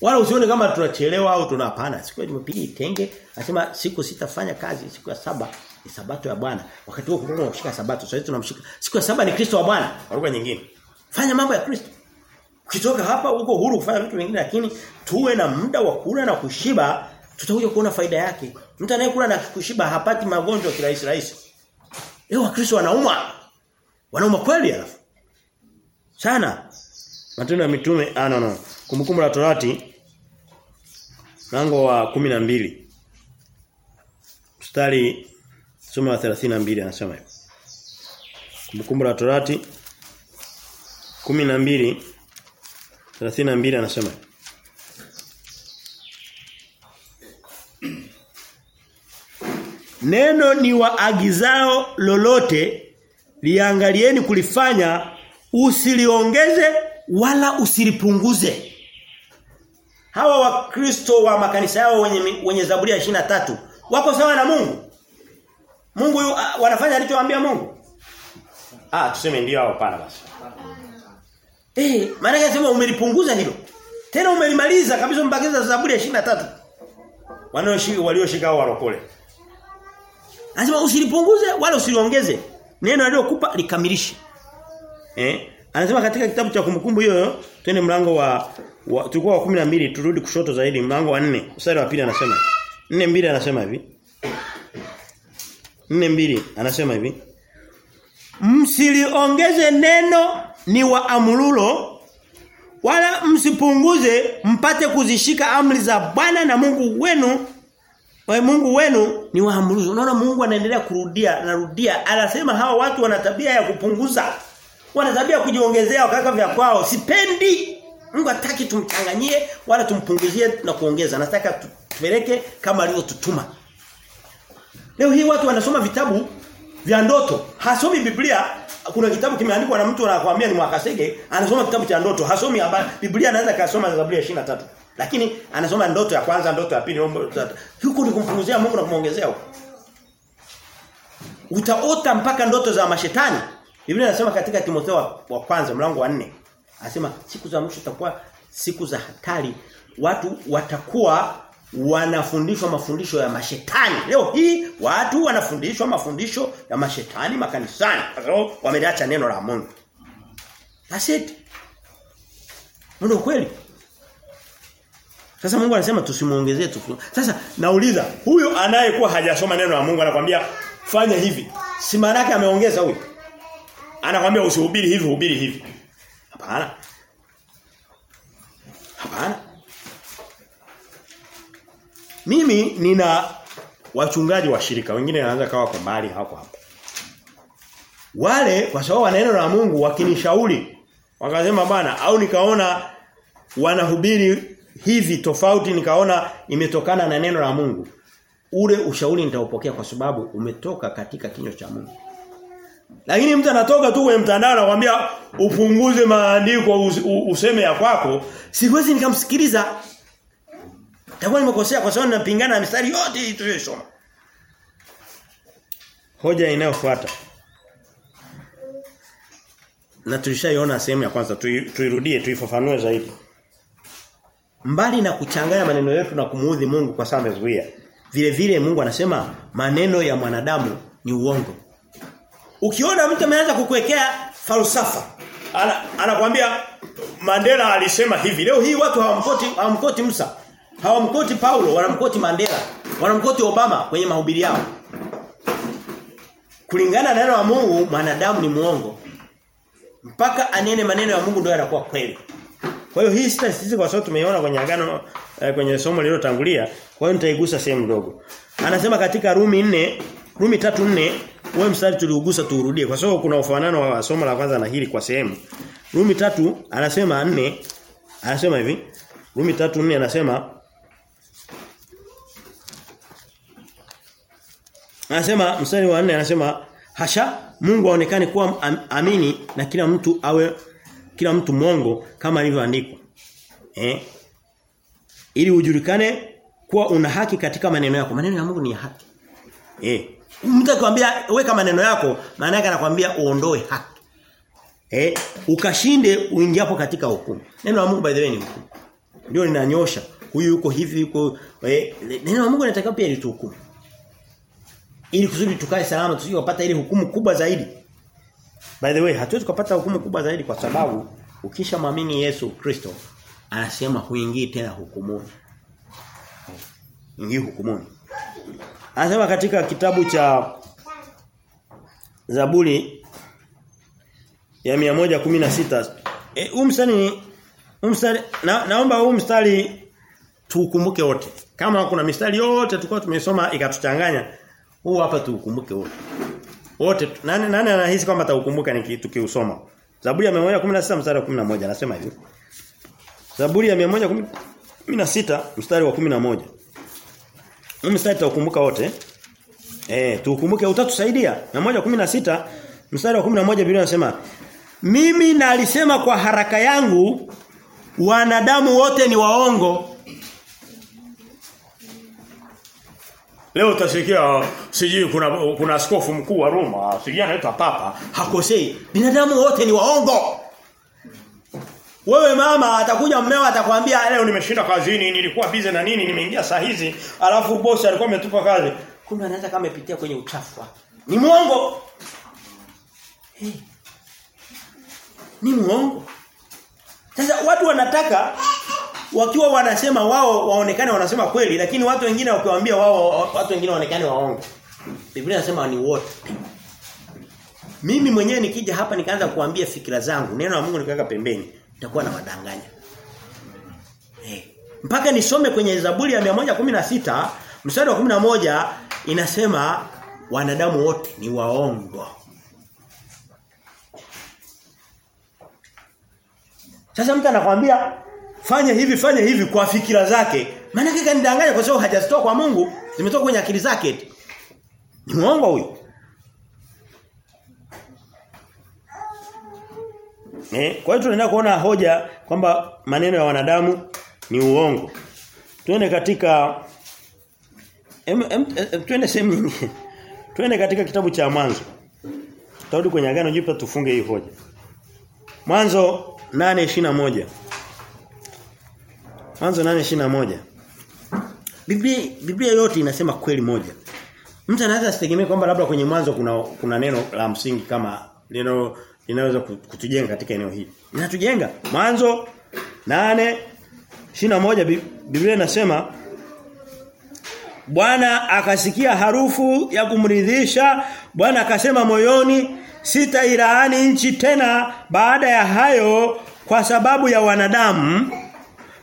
Wala usione kama tunachelewa au tunapana. Siku ya Jumapili itenge, anasema siku sitafanya kazi, siku ya saba ni sabato ya Bwana. Wakati huo kumbuka kushika sabato, sasa tunamshika. Siku ya saba ni Kristo wa Bwana, kwa nyingine. Fanya mambo ya Kristo. Ukitoka hapa uko huru kufanya vitu vingine lakini tuwe na muda wa kula na kushiba, tutakuja kuona faida yake. Mtu anayekula na kushiba hapati magonjwa kirahisi rahisi. Leo Wakristo wanauma. Wanauma kweli alafu. Sana. Matendo ya mitume ah no no. Kumbukumbu la Torati mlango wa 12. Mstari soma wa 32 anasema hivi. Kumbukumbu la Torati 12 32 anasema hivi. Neno ni waagizao lolote liangalieni kulifanya usiliongeze wala usilipunguze. Hawa wakristo wa makanisa yao wenye wenye Zaburi ya 23 wako sawa na Mungu. Mungu yu, a, wanafanya alichowaambia Mungu. Ah tuseme ndio hao pana basi. Eh, maana yake umelipunguza hilo. Tena umelimaliza kabisa mbakiza Zaburi ya 23. Wanaoshika walioshika hao warokole. Anasema usilipunguze wala usiliongeze. Neno alilokupa likamilishe. Eh? Anasema katika kitabu cha kumbukumbu hiyo twende mlango wa, wa tulikuwa wa 12 turudi kushoto zaidi mlango wa 4 mstari wa pili anasema 4 mbili anasema hivi 4 mbili anasema hivi Msiliongeze neno ni wa amrulo wala msipunguze mpate kuzishika amri za Bwana na Mungu wenu wa Mungu wenu ni waamuruzi. Unaona Mungu anaendelea kurudia, anarudia. Anasema hawa watu wana tabia ya kupunguza. Wana tabia kujiongezea wakaka vya kwao. Sipendi. Mungu hataki tumchanganyie wala tumpunguzie na kuongeza. Anataka tupeleke kama alivyotutuma. Leo hii watu wanasoma vitabu vya ndoto. Hasomi Biblia. Kuna kitabu kimeandikwa na mtu anakuambia ni Mwakasege, anasoma kitabu cha ndoto. Hasomi habari. Biblia anaweza kasoma Zaburi ya 23. Lakini anasoma ndoto ya kwanza, ndoto ya pili, huko ni kumpunguzia Mungu na kumongezea huko. Utaota mpaka ndoto za mashetani. Biblia inasema katika Timotheo wa, wa kwanza mlango wa 4. Anasema siku za mwisho zitakuwa siku za hatari. Watu watakuwa wanafundishwa mafundisho ya mashetani. Leo hii watu wanafundishwa mafundisho ya mashetani makanisani wameacha neno la Mungu. That's it. Kweli. Sasa Mungu anasema tusimuongezee tu. Sasa nauliza huyo anayekuwa hajasoma neno la Mungu anakuambia fanya hivi. Si maana yake ameongeza huyo. Anakuambia usihubiri hivi, hubiri hivi. Hapana. Hapana. Mimi nina wachungaji wa shirika, wengine wanaanza kawa kwa mbali hapo hapo. Wale kwa sababu wana neno la Mungu wakinishauri wakasema bana au nikaona wanahubiri hivi tofauti nikaona imetokana na neno la Mungu. Ule ushauri nitaupokea kwa sababu umetoka katika kinywa cha Mungu. Lakini mtu anatoka tu kwenye mtandao anakuambia upunguze maandiko useme ya kwako, siwezi nikamsikiliza. Takuwa nimekosea kwa sababu ninapingana na mistari yote tuliyosoma. Hoja inayofuata. Na tulishaiona sehemu ya kwanza tuirudie tuifafanue zaidi. Mbali na kuchanganya maneno yetu na kumuudhi Mungu kwa sababu amezuia. Vile vile Mungu anasema maneno ya mwanadamu ni uongo. Ukiona mtu ameanza kukuwekea falsafa, anakuambia ana Mandela alisema hivi. Leo hii watu hawamkoti hawamkoti Musa. Hawamkoti Paulo, wanamkoti Mandela. Wanamkoti Obama kwenye mahubiri yao. Kulingana na neno la Mungu, mwanadamu ni muongo. Mpaka anene maneno ya Mungu ndio yanakuwa kweli. Kwa hiyo hii sita sisi kwa sababu tumeiona kwenye agano eh, kwenye somo lililotangulia, kwa hiyo nitaigusa sehemu ndogo. Anasema katika Rumi 4, Rumi 3:4, wewe mstari tuliugusa tuurudie kwa sababu kuna ufanano wa somo la kwanza na hili kwa sehemu. Rumi tatu anasema 4 anasema hivi. Rumi 3:4 anasema Anasema mstari wa 4 anasema hasha Mungu aonekane kuwa am, amini na kila mtu awe kila mtu mwongo kama ilivyoandikwa. Eh? Ili ujulikane kuwa una haki katika maneno yako. Maneno ya Mungu ni ya haki. Eh. Mtu akwambia weka maneno yako, maana yake anakuambia uondoe haki. Eh, ukashinde uingiapo katika hukumu. Neno la Mungu by the way ni hukumu. Ndio linanyosha. Huyu yuko hivi yuko eh, neno la Mungu linataka pia lituhukumu. Ili kusudi tukae salama tusije kupata ile hukumu kubwa zaidi. By the way, hatuwezi kupata hukumu kubwa zaidi kwa sababu ukisha muamini Yesu Kristo anasema huingii tena hukumuni. Ingii hukumuni. Anasema katika kitabu cha Zaburi ya 116 eh huu mstari mstari na, naomba huu mstari tuukumbuke wote. Kama kuna mistari yote tulikuwa tumesoma ikatuchanganya huu hapa tuukumbuke wote. Wote nani nani anahisi kwamba ataukumbuka tukiusoma? Zaburi ya 116 mstari wa 11 anasema hivi. Zaburi ya 116 mstari wa 11. Huu mstari tutaukumbuka wote. Eh, tuukumbuke utatusaidia. 116 mstari wa 11 Biblia inasema mimi nalisema kwa haraka yangu wanadamu wote ni waongo. Leo utasikia sijui kuna kuna askofu mkuu wa Roma, sijui anaitwa papa, hakosei. Binadamu wote ni waongo. Wewe mama atakuja mmeo atakwambia leo nimeshinda kazini, nilikuwa busy na nini, nimeingia saa hizi, alafu bosi alikuwa ametupa kazi. Kumbe anaweza kama amepitia kwenye uchafu. Ni muongo. Hey. Ni muongo. Sasa watu wanataka wakiwa wanasema wao waonekane wanasema kweli lakini watu wengine wakiwaambia wao watu wengine waonekane waongo. Biblia inasema ni wote. Mimi mwenyewe nikija hapa nikaanza kuambia fikira zangu, neno la Mungu nikaweka pembeni, nitakuwa na wadanganya. Hey. Mpaka nisome kwenye Zaburi ya 116 mstari wa 11 inasema wanadamu wote ni waongo. Sasa mtu anakwambia fanya hivi fanya hivi kwa fikira zake. Maana yake kanidanganya kwa sababu hajazitoa kwa Mungu, zimetoka kwenye akili zake. Ni muongo huyu. Eh, kwa hiyo tunaenda kuona hoja kwamba maneno ya wanadamu ni uongo. Tuende katika tuende sehemu nyingine. Tuende katika kitabu cha Mwanzo. Tutarudi kwenye agano jipya tufunge hii hoja. Mwanzo 8:21. Mwanzo 8:21. Biblia Biblia yote inasema kweli moja. Mtu anaweza asitegemee kwamba labda kwenye mwanzo kuna kuna neno la msingi kama neno linaweza kutujenga katika eneo hili. Inatujenga. Mwanzo nane Shina moja Biblia inasema Bwana akasikia harufu ya kumridhisha Bwana akasema moyoni sitailaani nchi tena baada ya hayo kwa sababu ya wanadamu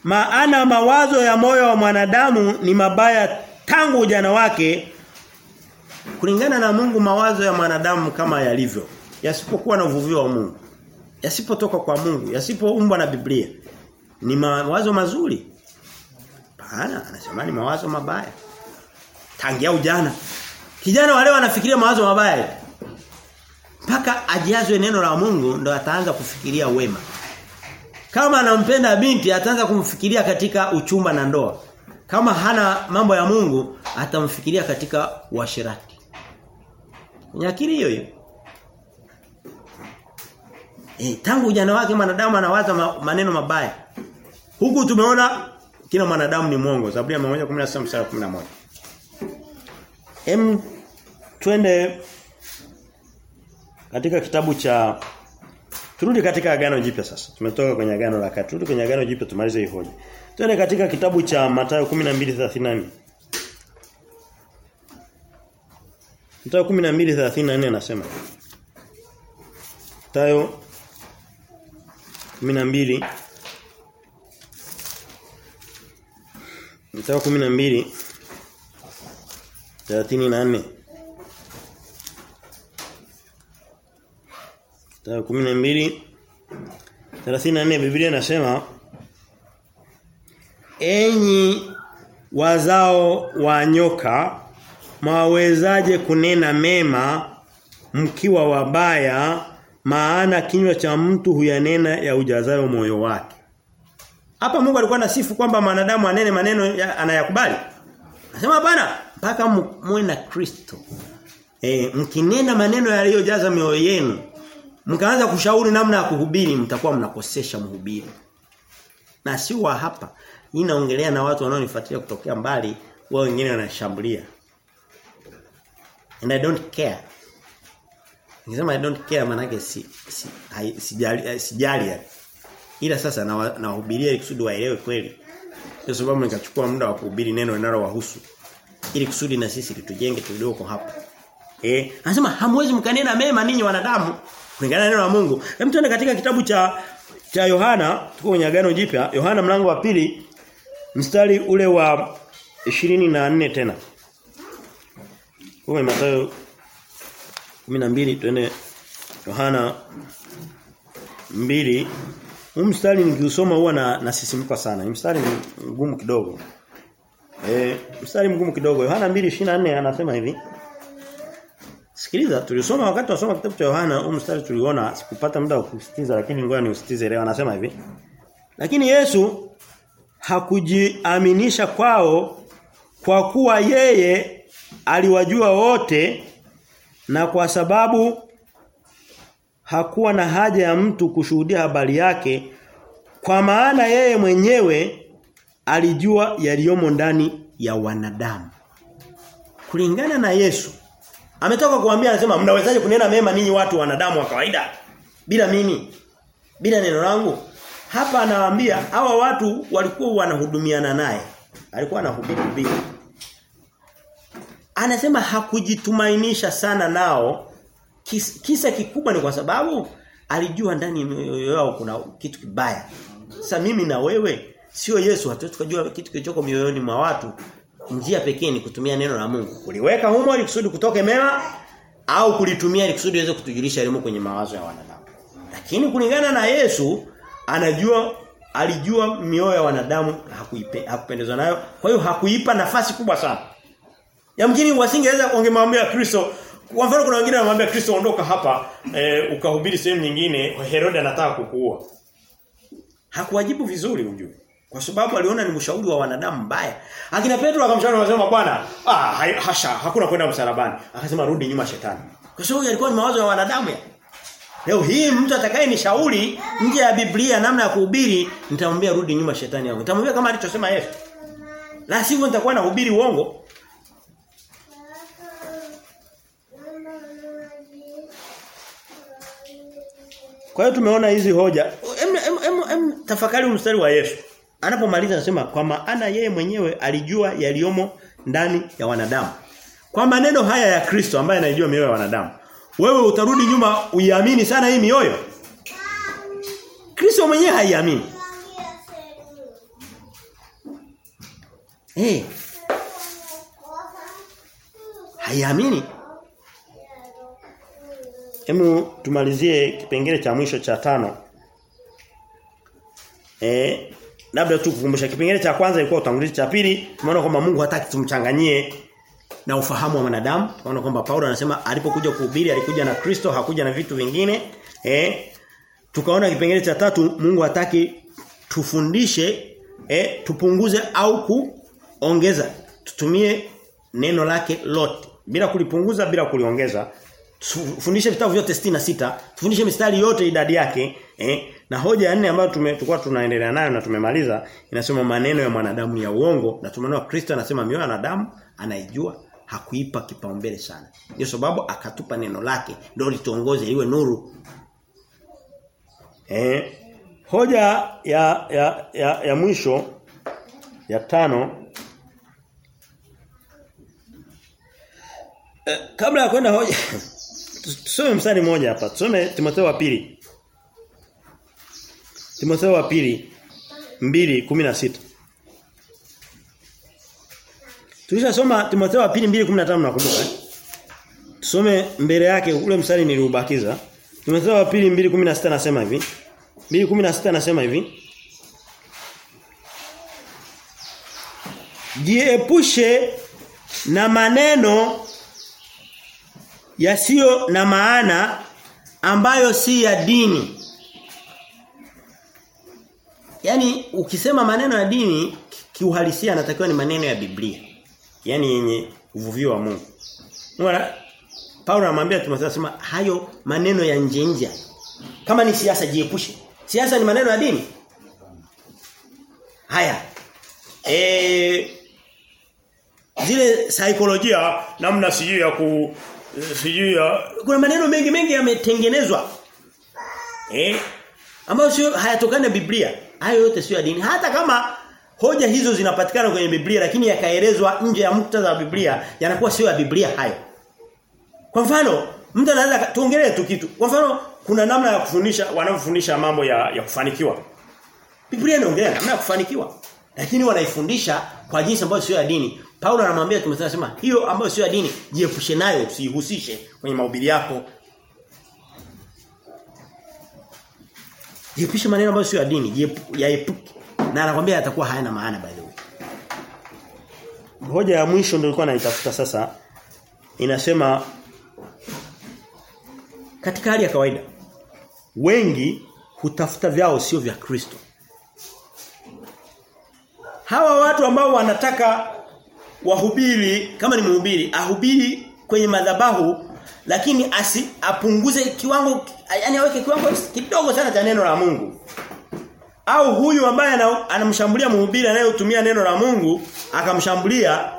maana mawazo ya moyo wa mwanadamu ni mabaya tangu ujana wake kulingana na Mungu mawazo ya mwanadamu kama yalivyo yasipokuwa na uvuvio wa Mungu yasipotoka kwa Mungu yasipoumbwa na Biblia ni mawazo mazuri. Hapana, anasema ni mawazo mabaya. Tangia ujana. Kijana wale wanafikiria mawazo mabaya. Mpaka ajazwe neno la Mungu ndo ataanza kufikiria wema. Kama anampenda binti ataanza kumfikiria katika uchumba na ndoa. Kama hana mambo ya Mungu atamfikiria katika uasherati. Kwenye akili hiyo hiyo. E, tangu ujana wake mwanadamu anawaza ma, maneno mabaya. Huku tumeona kila mwanadamu ni mwongo. Zaburi ya 116 mstari 11. Em twende katika kitabu cha turudi katika agano jipya sasa. Tumetoka kwenye agano la kati. Turudi kwenye agano jipya tumalize hii hoja. Twende katika kitabu cha Mathayo 12:34. Mathayo 12:34 anasema. Mathayo 12 Mathayo 12 34 12 34 Biblia inasema Enyi wazao wa nyoka mwawezaje kunena mema mkiwa wabaya maana kinywa cha mtu huyanena ya ujazayo moyo wake. Hapa Mungu alikuwa anasifu kwamba mwanadamu anene maneno ya, anayakubali. Anasema hapana mpaka muwe na Kristo. Eh mkinena maneno yaliyojaza mioyo yenu mkaanza kushauri namna ya kuhubiri mtakuwa mnakosesha mhubiri. Na si wa hapa. Mimi naongelea na watu wanaonifuatilia kutokea mbali wao wengine wanashambulia. And I don't care. Nikisema I don't care manake si, si hai, sijali sijali ila sasa nawahubiria na kusudi waelewe kweli. Kwa sababu nikachukua muda wa kuhubiri neno linalowahusu ili kusudi na sisi litujenge tulioko hapa. Eh, anasema hamwezi mkanena mema ninyi wanadamu kulingana na neno la Mungu. Hem tuende katika kitabu cha cha Yohana, tuko kwenye agano jipya, Yohana mlango wa pili mstari ule wa 24 tena. Kwa Mathayo 12 tuende Yohana mbili huu mstari nikiusoma huwa na nasisimka sana. Ni mstari mgumu kidogo. Eh, mstari mgumu kidogo. Yohana 2:24 anasema hivi. Sikiliza, tulisoma wakati tunasoma kitabu cha Yohana, huu mstari tuliona sikupata muda wa kusitiza lakini ngoja niusitize leo anasema hivi. Lakini Yesu hakujiaminisha kwao kwa kuwa yeye aliwajua wote na kwa sababu hakuwa na haja ya mtu kushuhudia habari yake kwa maana yeye mwenyewe alijua yaliyomo ndani ya wanadamu. Kulingana na Yesu ametoka kuambia anasema mnawezaje kunena mema ninyi watu wanadamu wa kawaida? Bila mimi bila neno langu? Hapa anawaambia hawa watu walikuwa wanahudumiana naye. Alikuwa anahubiri hubiri anasema hakujitumainisha sana nao. Kis, kisa kikubwa ni kwa sababu alijua ndani mioyo yao kuna kitu kibaya. Sasa mimi na wewe sio Yesu hatuwezi kujua kitu kilichoko mioyoni mwa watu njia pekee ni kutumia neno la Mungu kuliweka humo ili kusudi kutoke mema au kulitumia ili kusudi iweze kutujulisha elimu kwenye mawazo ya wanadamu lakini kulingana na Yesu anajua alijua mioyo ya wanadamu hakuipe, hakupendezwa nayo kwa hiyo hakuipa nafasi kubwa sana Yamkini wasingeweza wangemwambia Kristo kwa mfano kuna wengine wanamwambia Kristo ondoka hapa e, ukahubiri sehemu nyingine Herode anataka kukuua. Hakuwajibu vizuri ujue. Kwa sababu aliona ni mshauri wa wanadamu mbaya. Akina Petro akamshauri akasema bwana, ah hasha, hakuna kwenda msalabani. Akasema rudi nyuma shetani. Kwa sababu yalikuwa ni mawazo ya wanadamu ya. Leo hii mtu atakaye nishauri nje ya Biblia namna ya kuhubiri, nitamwambia rudi nyuma shetani yangu. Nitamwambia kama alichosema Yesu. La sivyo nitakuwa nahubiri uongo. Kwa hiyo tumeona hizi hoja. Em, em, em, em, tafakari mstari wa Yesu. Anapomaliza anasema kwa maana yeye mwenyewe alijua yaliomo ndani ya wanadamu. Kwa maneno haya ya Kristo ambaye anajua mioyo ya wanadamu. Wewe utarudi nyuma uiamini sana hii mioyo? Kristo mwenyewe haiamini. Eh. Haiamini. Hemu tumalizie kipengele cha mwisho cha tano. Eh, labda tu kukumbusha kipengele cha kwanza ilikuwa utangulizi cha pili, tumeona kwamba Mungu hataki tumchanganyie na ufahamu wa wanadamu. Tunaona kwamba Paulo anasema alipokuja kuhubiri alikuja na Kristo, hakuja na vitu vingine. Eh, tukaona kipengele cha tatu Mungu hataki tufundishe eh, tupunguze au kuongeza. Tutumie neno lake lote bila kulipunguza bila kuliongeza tufundishe vitabu vyote 66 tufundishe mistari yote idadi yake eh na hoja ya nne ambayo tulikuwa tunaendelea nayo na tumemaliza inasema maneno ya mwanadamu ya uongo na tumeona Kristo anasema mioyo ya wanadamu anaijua hakuipa kipaumbele sana ndio sababu akatupa neno lake ndio lituongoze iwe nuru eh hoja ya ya ya, ya mwisho ya tano eh, kabla ya kwenda hoja Tusome mstari mmoja hapa. Tusome Timotheo wa pili. Timotheo wa pili 2:16. Tulishasoma Timotheo wa pili 2:15 nakumbuka. Tusome mbele yake ule mstari niliubakiza. Timotheo wa pili 2:16 nasema hivi. 2:16 nasema hivi. Jiepushe na maneno yasiyo na maana ambayo si ya dini. Yaani ukisema maneno ya dini kiuhalisia anatakiwa ni maneno ya Biblia. Yaani yenye uvuvio wa Mungu. Mwana Paulo anamwambia Timotheo hayo maneno ya nje nje. Kama ni siasa jiepushe. Siasa ni maneno ya dini. Haya. Eh zile saikolojia namna sijui ya ku sijui ya kuna maneno mengi mengi yametengenezwa. Eh? Ambayo sio hayatokani na Biblia. Hayo yote sio ya dini. Hata kama hoja hizo zinapatikana kwenye Biblia lakini yakaelezwa nje ya muktadha wa Biblia yanakuwa sio ya Biblia hayo. Kwa mfano, mtu anaweza tuongelee tu kitu. Kwa mfano, kuna namna ya kufundisha wanaofundisha mambo ya ya kufanikiwa. Biblia inaongelea namna ya kufanikiwa. Lakini wanaifundisha kwa jinsi ambayo sio ya dini. Paulo anamwambia Timotheo anasema hiyo ambayo sio ya dini jiepushe nayo usihusishe kwenye mahubiri yako. Jiepushe maneno ambayo sio ya dini, yaepuke. Na anakuambia yatakuwa hayana maana by the way. Hoja ya mwisho ndio nilikuwa naitafuta sasa inasema katika hali ya kawaida wengi hutafuta vyao sio vya Kristo. Hawa watu ambao wanataka wahubiri kama ni mhubiri ahubiri kwenye madhabahu lakini asi apunguze kiwango yani aweke kiwango kidogo sana cha neno la Mungu. Au huyu ambaye anamshambulia mhubiri anayotumia neno la Mungu akamshambulia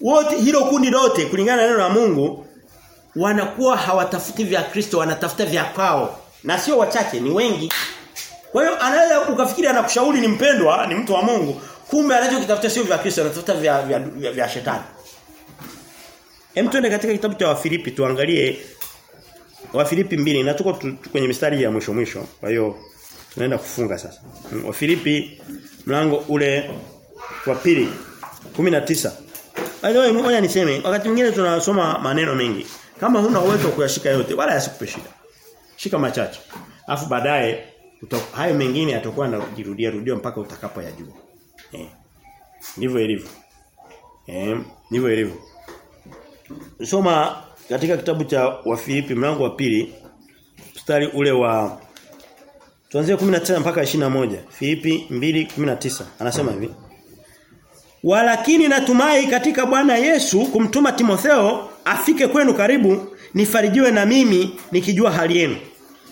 wote hilo kundi lote kulingana na neno la Mungu wanakuwa hawatafuti vya Kristo wanatafuta vya kwao na sio wachache ni wengi. Kwa hiyo anaweza ukafikiri anakushauri ni mpendwa ni mtu wa Mungu kumbe anachokitafuta sio vya Kristo anatafuta vya vya, vya, vya shetani. Hem tuende katika kitabu cha Wafilipi tuangalie Wafilipi mbili na tuko kwenye mistari ya mwisho mwisho. Kwa hiyo tunaenda kufunga sasa. Wafilipi mlango ule wa pili 19. By the way, niseme wakati mwingine tunasoma maneno mengi. Kama huna uwezo wa kuyashika yote wala yasikupe shida. Shika machache. Alafu baadaye hayo mengine yatakuwa yanajirudia rudia mpaka utakapoyajua. Eh. Ndivyo ilivyo. Eh, ndivyo ilivyo. Soma katika kitabu cha Wafilipi mlango wa pili mstari ule wa tuanzie 19 mpaka 21. Filipi 2:19 anasema hivi. Walakini natumai katika Bwana Yesu kumtuma Timotheo afike kwenu karibu nifarijiwe na mimi nikijua hali yenu.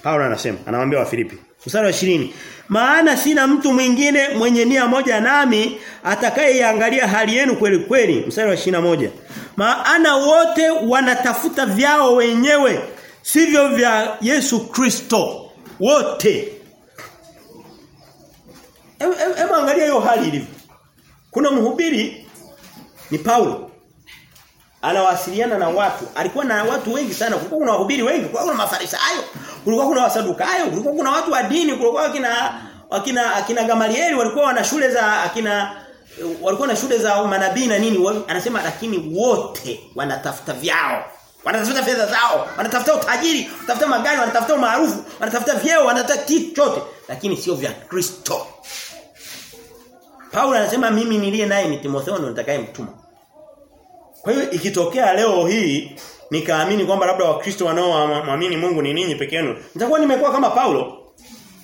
Paulo anasema, anawaambia Wafilipi. Mstari wa 20. Maana sina mtu mwingine mwenye nia moja nami atakayeiangalia hali yenu kweli kweli. Mstari wa 21. Maana wote wanatafuta vyao wenyewe sivyo vya Yesu Kristo. Wote. Hebu angalia hiyo hali ilivyo. Kuna mhubiri ni Paulo. Anawasiliana na watu. Alikuwa na watu wengi sana. Kulikuwa kuna wahubiri wengi, kulikuwa kuna mafarisayo, kulikuwa kuna wasadukayo, kulikuwa kuna watu wa dini, kulikuwa kina akina akina Gamalieli walikuwa wana shule za akina walikuwa na shule za manabii na nini. Anasema lakini wote wanatafuta vyao. Wanatafuta fedha zao. Wanatafuta utajiri. Wanatafuta magari. Wanatafuta maarufu wanatafuta vyeo. Wanatafuta kitu chote lakini sio vya Kristo. Paulo anasema mimi niliye naye ni Timotheo ndo nitakayemtuma kwa hiyo ikitokea leo hii nikaamini kwamba labda wakristo wanaoamini Mungu ni ninyi peke yenu nitakuwa nimekuwa kama Paulo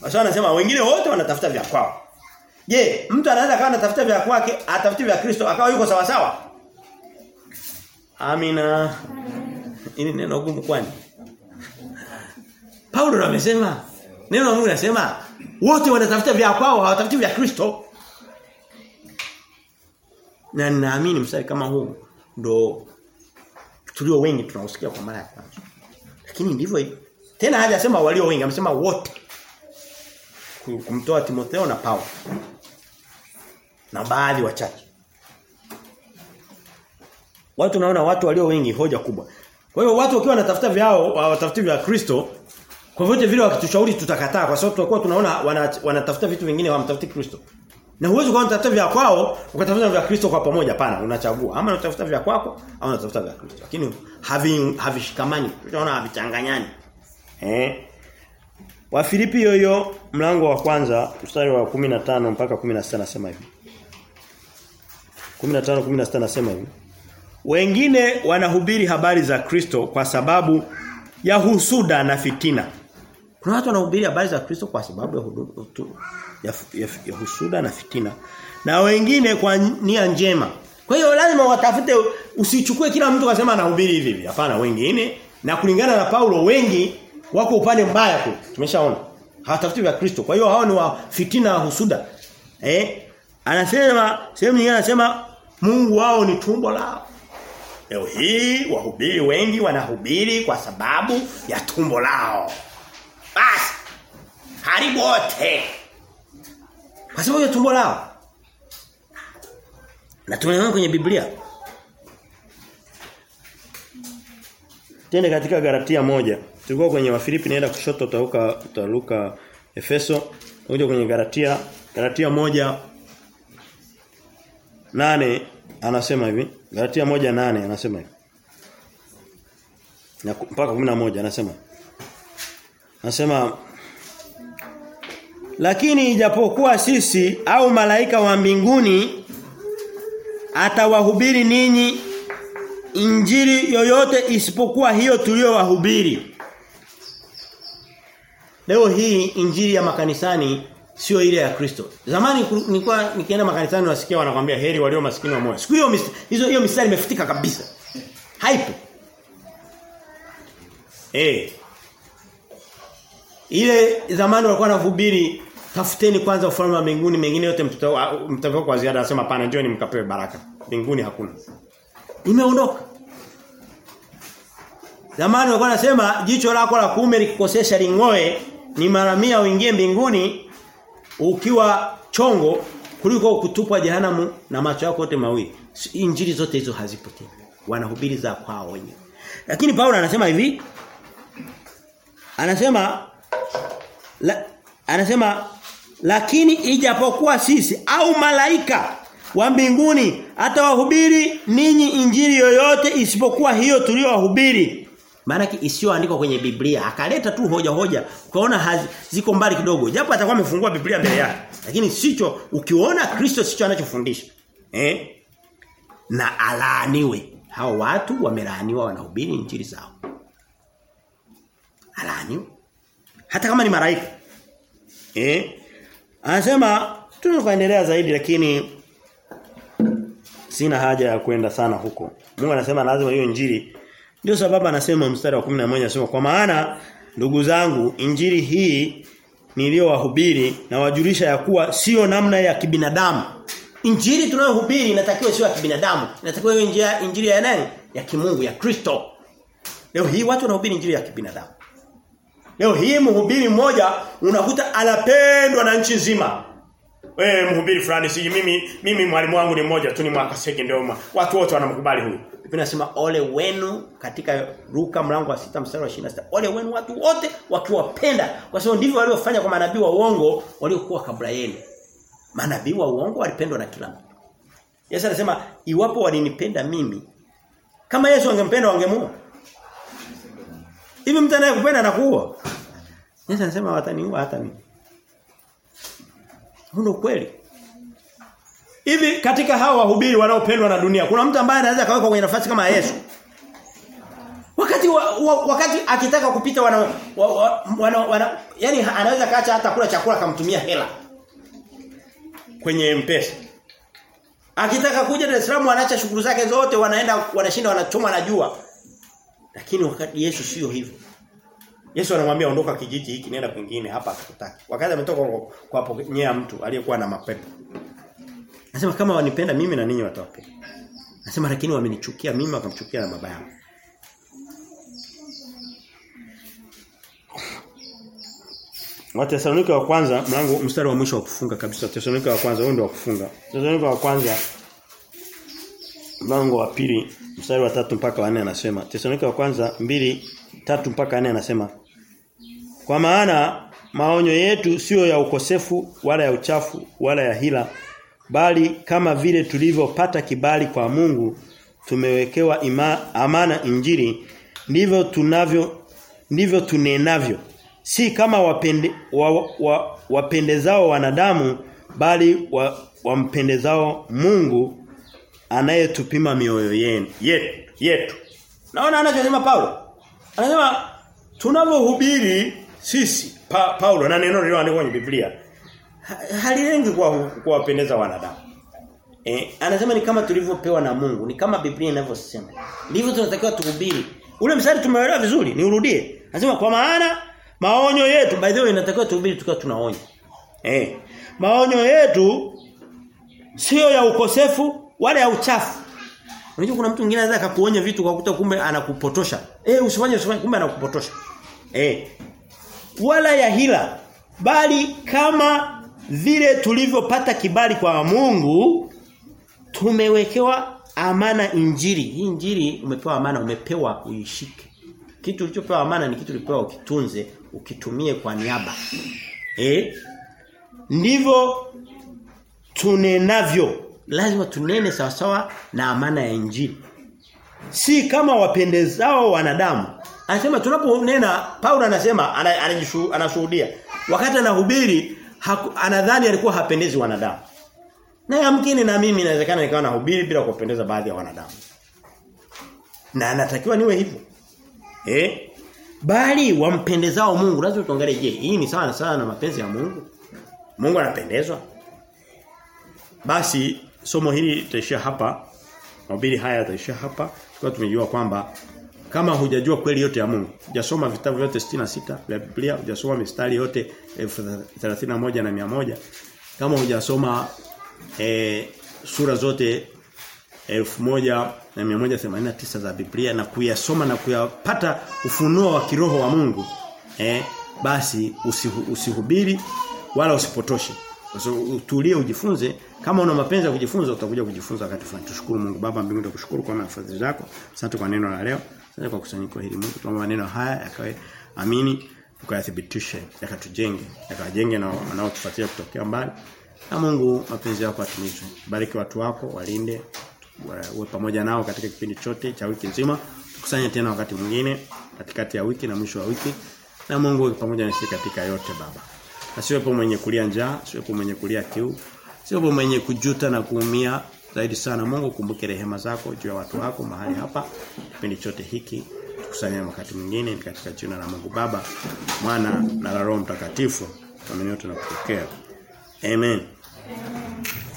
Sasa anasema wengine wote wanatafuta vya kwao. Je, mtu anaweza kawa anatafuta vya kwake, atafuti vya Kristo akawa yuko sawa sawa? Amina. Ini neno gumu kwani? Paulo amesema, neno la Mungu linasema wote wanatafuta vya kwao, hawatafuti vya Kristo. Na ninaamini mstari kama huu ndo tulio wengi tunausikia kwa mara ya kwanza. Lakini ndivyo. Tena hajasema walio wengi, amesema wote kumtoa Timotheo na Paulo na baadhi wachache watu naona watu walio wengi hoja kubwa kwa hiyo watu wakiwa wanatafuta vyao watafuti vya Kristo kwa vyote vile wakitushauri tutakataa kwa sababu tutakuwa tunaona wanatafuta vitu vingine wamtafuti Kristo na huwezi kwa unatafuta vya kwao ukatafuta vya Kristo kwa pamoja pana unachagua ama unatafuta vya kwako au unatafuta vya Kristo lakini havi havishikamani tunaona havichanganyani eh Wa Filipi yoyo mlango wa kwanza mstari wa 15 mpaka 16 nasema hivi. 15 16 nasema hivi. Wengine wanahubiri habari za Kristo kwa sababu ya husuda na fitina. Kuna watu wanahubiri habari za Kristo kwa sababu ya, hudu, ya, ya, ya husuda na fitina. Na wengine kwa nia njema. Kwa hiyo lazima watafute usichukue kila mtu akasema anahubiri hivi hivi. Hapana wengine na kulingana na Paulo wengi wako upande mbaya tu. Tumeshaona. Hawatafuti vya Kristo. Kwa hiyo hao ni wa fitina na husuda. Eh? Anasema sehemu nyingine anasema Mungu wao ni tumbo lao. Leo hii wahubiri wengi wanahubiri kwa sababu ya tumbo lao. Basi haribu wote. Kwa sababu ya tumbo lao. Na tumeona kwenye Biblia. Tende katika Galatia moja Tulikuwa kwenye Wafilipi naenda kushoto utaruka utaruka Efeso, kuja kwenye Galatia, Galatia moja nane anasema hivi. Galatia moja nane anasema hivi. Na mpaka 11 anasema. Anasema Lakini ijapokuwa sisi au malaika wa mbinguni atawahubiri ninyi injili yoyote isipokuwa hiyo tuliyowahubiri. Leo hii injili ya makanisani sio ile ya Kristo. Zamani nilikuwa nikienda makanisani nasikia wanakwambia heri walio maskini wa moyo. Siku hiyo hizo hiyo mistari imefutika kabisa. Haipo. Eh. Ile zamani walikuwa wanahubiri tafuteni kwanza ufalme wa mbinguni mengine yote mtatoka kwa ziada anasema pana njoni mkapewe baraka. Mbinguni hakuna. Imeondoka. Zamani walikuwa wanasema jicho lako la kuume likikosesha lingoe ni mara mia uingie mbinguni ukiwa chongo kuliko kutupwa jehanamu na macho yako yote mawili. Injili zote hizo hazipo tena. Wanahubiri za kwao wenyewe. Lakini Paulo anasema hivi anasema la, anasema lakini ijapokuwa sisi au malaika wa mbinguni atawahubiri ninyi injili yoyote isipokuwa hiyo tuliyowahubiri maana isiyoandikwa kwenye Biblia akaleta tu hoja hoja ukaona ziko mbali kidogo japo atakuwa amefungua Biblia mbele yake lakini sicho ukiona Kristo sicho anachofundisha eh? Na alaaniwe. Hao watu wamelaaniwa wanahubiri injili zao. Alaaniwe hata kama ni malaika eh anasema tunaendelea zaidi lakini sina haja ya kwenda sana huko Mungu anasema lazima hiyo injili ndio sababu anasema mstari wa 11 anasema kwa maana ndugu zangu injili hii niliyowahubiri na wajulisha ya kuwa sio namna ya kibinadamu. Injili tunayohubiri inatakiwa sio ya kibinadamu. Inatakiwa iwe injili ya nani? Ya kimungu, ya Kristo. Leo hii watu wanahubiri injili ya kibinadamu. Leo hii mhubiri mmoja unakuta anapendwa na nchi nzima. Wewe mhubiri fulani siji mimi mimi mwalimu wangu ni mmoja tu ni mwakasege ndio watu wote wanamkubali huyu. Biblia inasema ole wenu katika Luka mlango wa sita mstari wa 26. Ole wenu watu wote wakiwapenda kwa sababu ndivyo waliofanya kwa manabii wa uongo waliokuwa kabla yenu. Manabii wa uongo walipendwa na kila mtu. Yesu anasema iwapo walinipenda mimi kama Yesu angempenda wangemua. Hivi mtu anayekupenda anakuua. Yesu anasema wataniua hata mimi. Huo kweli. Hivi katika hawa wahubiri wanaopendwa na dunia kuna mtu ambaye anaweza kawekwa kwenye nafasi kama Yesu. Wakati wa, wa, wakati akitaka kupita wana, wa, wa, wana, wana yani anaweza kaacha hata kula chakula kamtumia hela kwenye mpesa. Akitaka kuja Dar es Salaam anaacha shughuli zake zote wanaenda wanashinda wanachoma na jua. Lakini wakati Yesu sio hivyo. Yesu anamwambia ondoka kijiji hiki nenda kwingine hapa hakutaki. Wakati ametoka kwa nyea mtu aliyekuwa na mapepo. Anasema kama wanipenda mimi na ninyi watawapenda. Anasema lakini wamenichukia mimi wakamchukia na baba yangu. Wathesalonike wa kwanza mlango mstari wa mwisho wa kufunga kabisa. Wathesalonike wa kwanza huo ndio wa kufunga. Wathesalonike wa kwanza mlango wa pili mstari wa tatu mpaka wa 4 anasema. Tesalonika wa kwanza mbili tatu mpaka 4 anasema. Kwa maana maonyo yetu sio ya ukosefu wala ya uchafu wala ya hila bali kama vile tulivyopata kibali kwa Mungu tumewekewa ima, amana injili ndivyo tunavyo ndivyo tunenavyo si kama wapende, wa, wa, wapendezao wanadamu bali wa, wampendezao Mungu anayetupima mioyo yenu yetu yetu naona anachosema Paulo anasema tunavyohubiri sisi pa, Paulo na neno lililoandikwa kwenye Biblia halilengi kwa kuwapendeza wanadamu. Eh, anasema ni kama tulivyopewa na Mungu, ni kama Biblia inavyosema. Ndivyo tunatakiwa tuhubiri. Ule mstari tumeelewa vizuri, niurudie. Anasema kwa maana maonyo yetu by the way inatakiwa tuhubiri tukiwa tunaonya. Eh, maonyo yetu sio ya ukosefu wala ya uchafu. Unajua kuna mtu mwingine anaweza akakuonya vitu kwa kukuta kumbe anakupotosha. Eh usifanye usifanye kumbe anakupotosha. Eh. Wala ya hila bali kama vile tulivyopata kibali kwa Mungu tumewekewa amana injili. Hii injili umepewa amana, umepewa uishike. Kitu ulichopewa amana ni kitu ulipewa ukitunze, ukitumie kwa niaba. Eh? Ndivyo tunenavyo. Lazima tunene sawasawa sawa na amana ya injili. Si kama wapendezao wanadamu. Anasema tunaponena Paulo anasema anashuhudia wakati anahubiri anadhani alikuwa hapendezi wanadamu. Na yamkini na mimi inawezekana nikawa nahubiri bila kupendeza baadhi ya wanadamu. Na anatakiwa niwe hivyo. Eh? Bali wampendezao Mungu lazima tuangalie je, hii ni sawa sana na mapenzi ya Mungu? Mungu anapendezwa? Basi somo hili litaishia hapa. Mahubiri haya yataishia hapa. Kwa tumejua kwamba kama hujajua kweli yote ya Mungu, hujasoma vitabu vyote 66 vya Biblia, hujasoma mistari yote 31 na 100, kama hujasoma e, sura zote 1189 za Biblia na kuyasoma na kuyapata ufunuo wa kiroho wa Mungu, eh, basi usihu, usihubiri wala usipotoshe. So, utulie ujifunze kama una mapenzi ya kujifunza utakuja kujifunza wakati fulani. Tushukuru Mungu Baba mbinguni tukushukuru kwa nafasi zako. Asante kwa neno la leo. Asante kwa kusanyiko hili Mungu. kwa maneno haya yakawe amini tukayathibitishe yakatujenge yakajenge na wanaotufuatia kutokea mbali. Na Mungu mapenzi yako atimizwe. Bariki watu wako, walinde uwe pamoja nao katika kipindi chote cha wiki nzima. Tukusanye tena wakati mwingine katikati ya wiki na mwisho wa wiki. Na Mungu pamoja nasi katika yote Baba. Asiwepo mwenye kulia njaa, asiwepo mwenye kulia kiu, asiwepo mwenye kujuta na kuumia zaidi sana. Mungu kumbuke rehema zako juu ya watu wako mahali hapa. Kipindi chote hiki tukusanyane wakati mwingine katika jina la Mungu Baba, Mwana na Roho Mtakatifu. Tunaamini tunakupokea. Amen.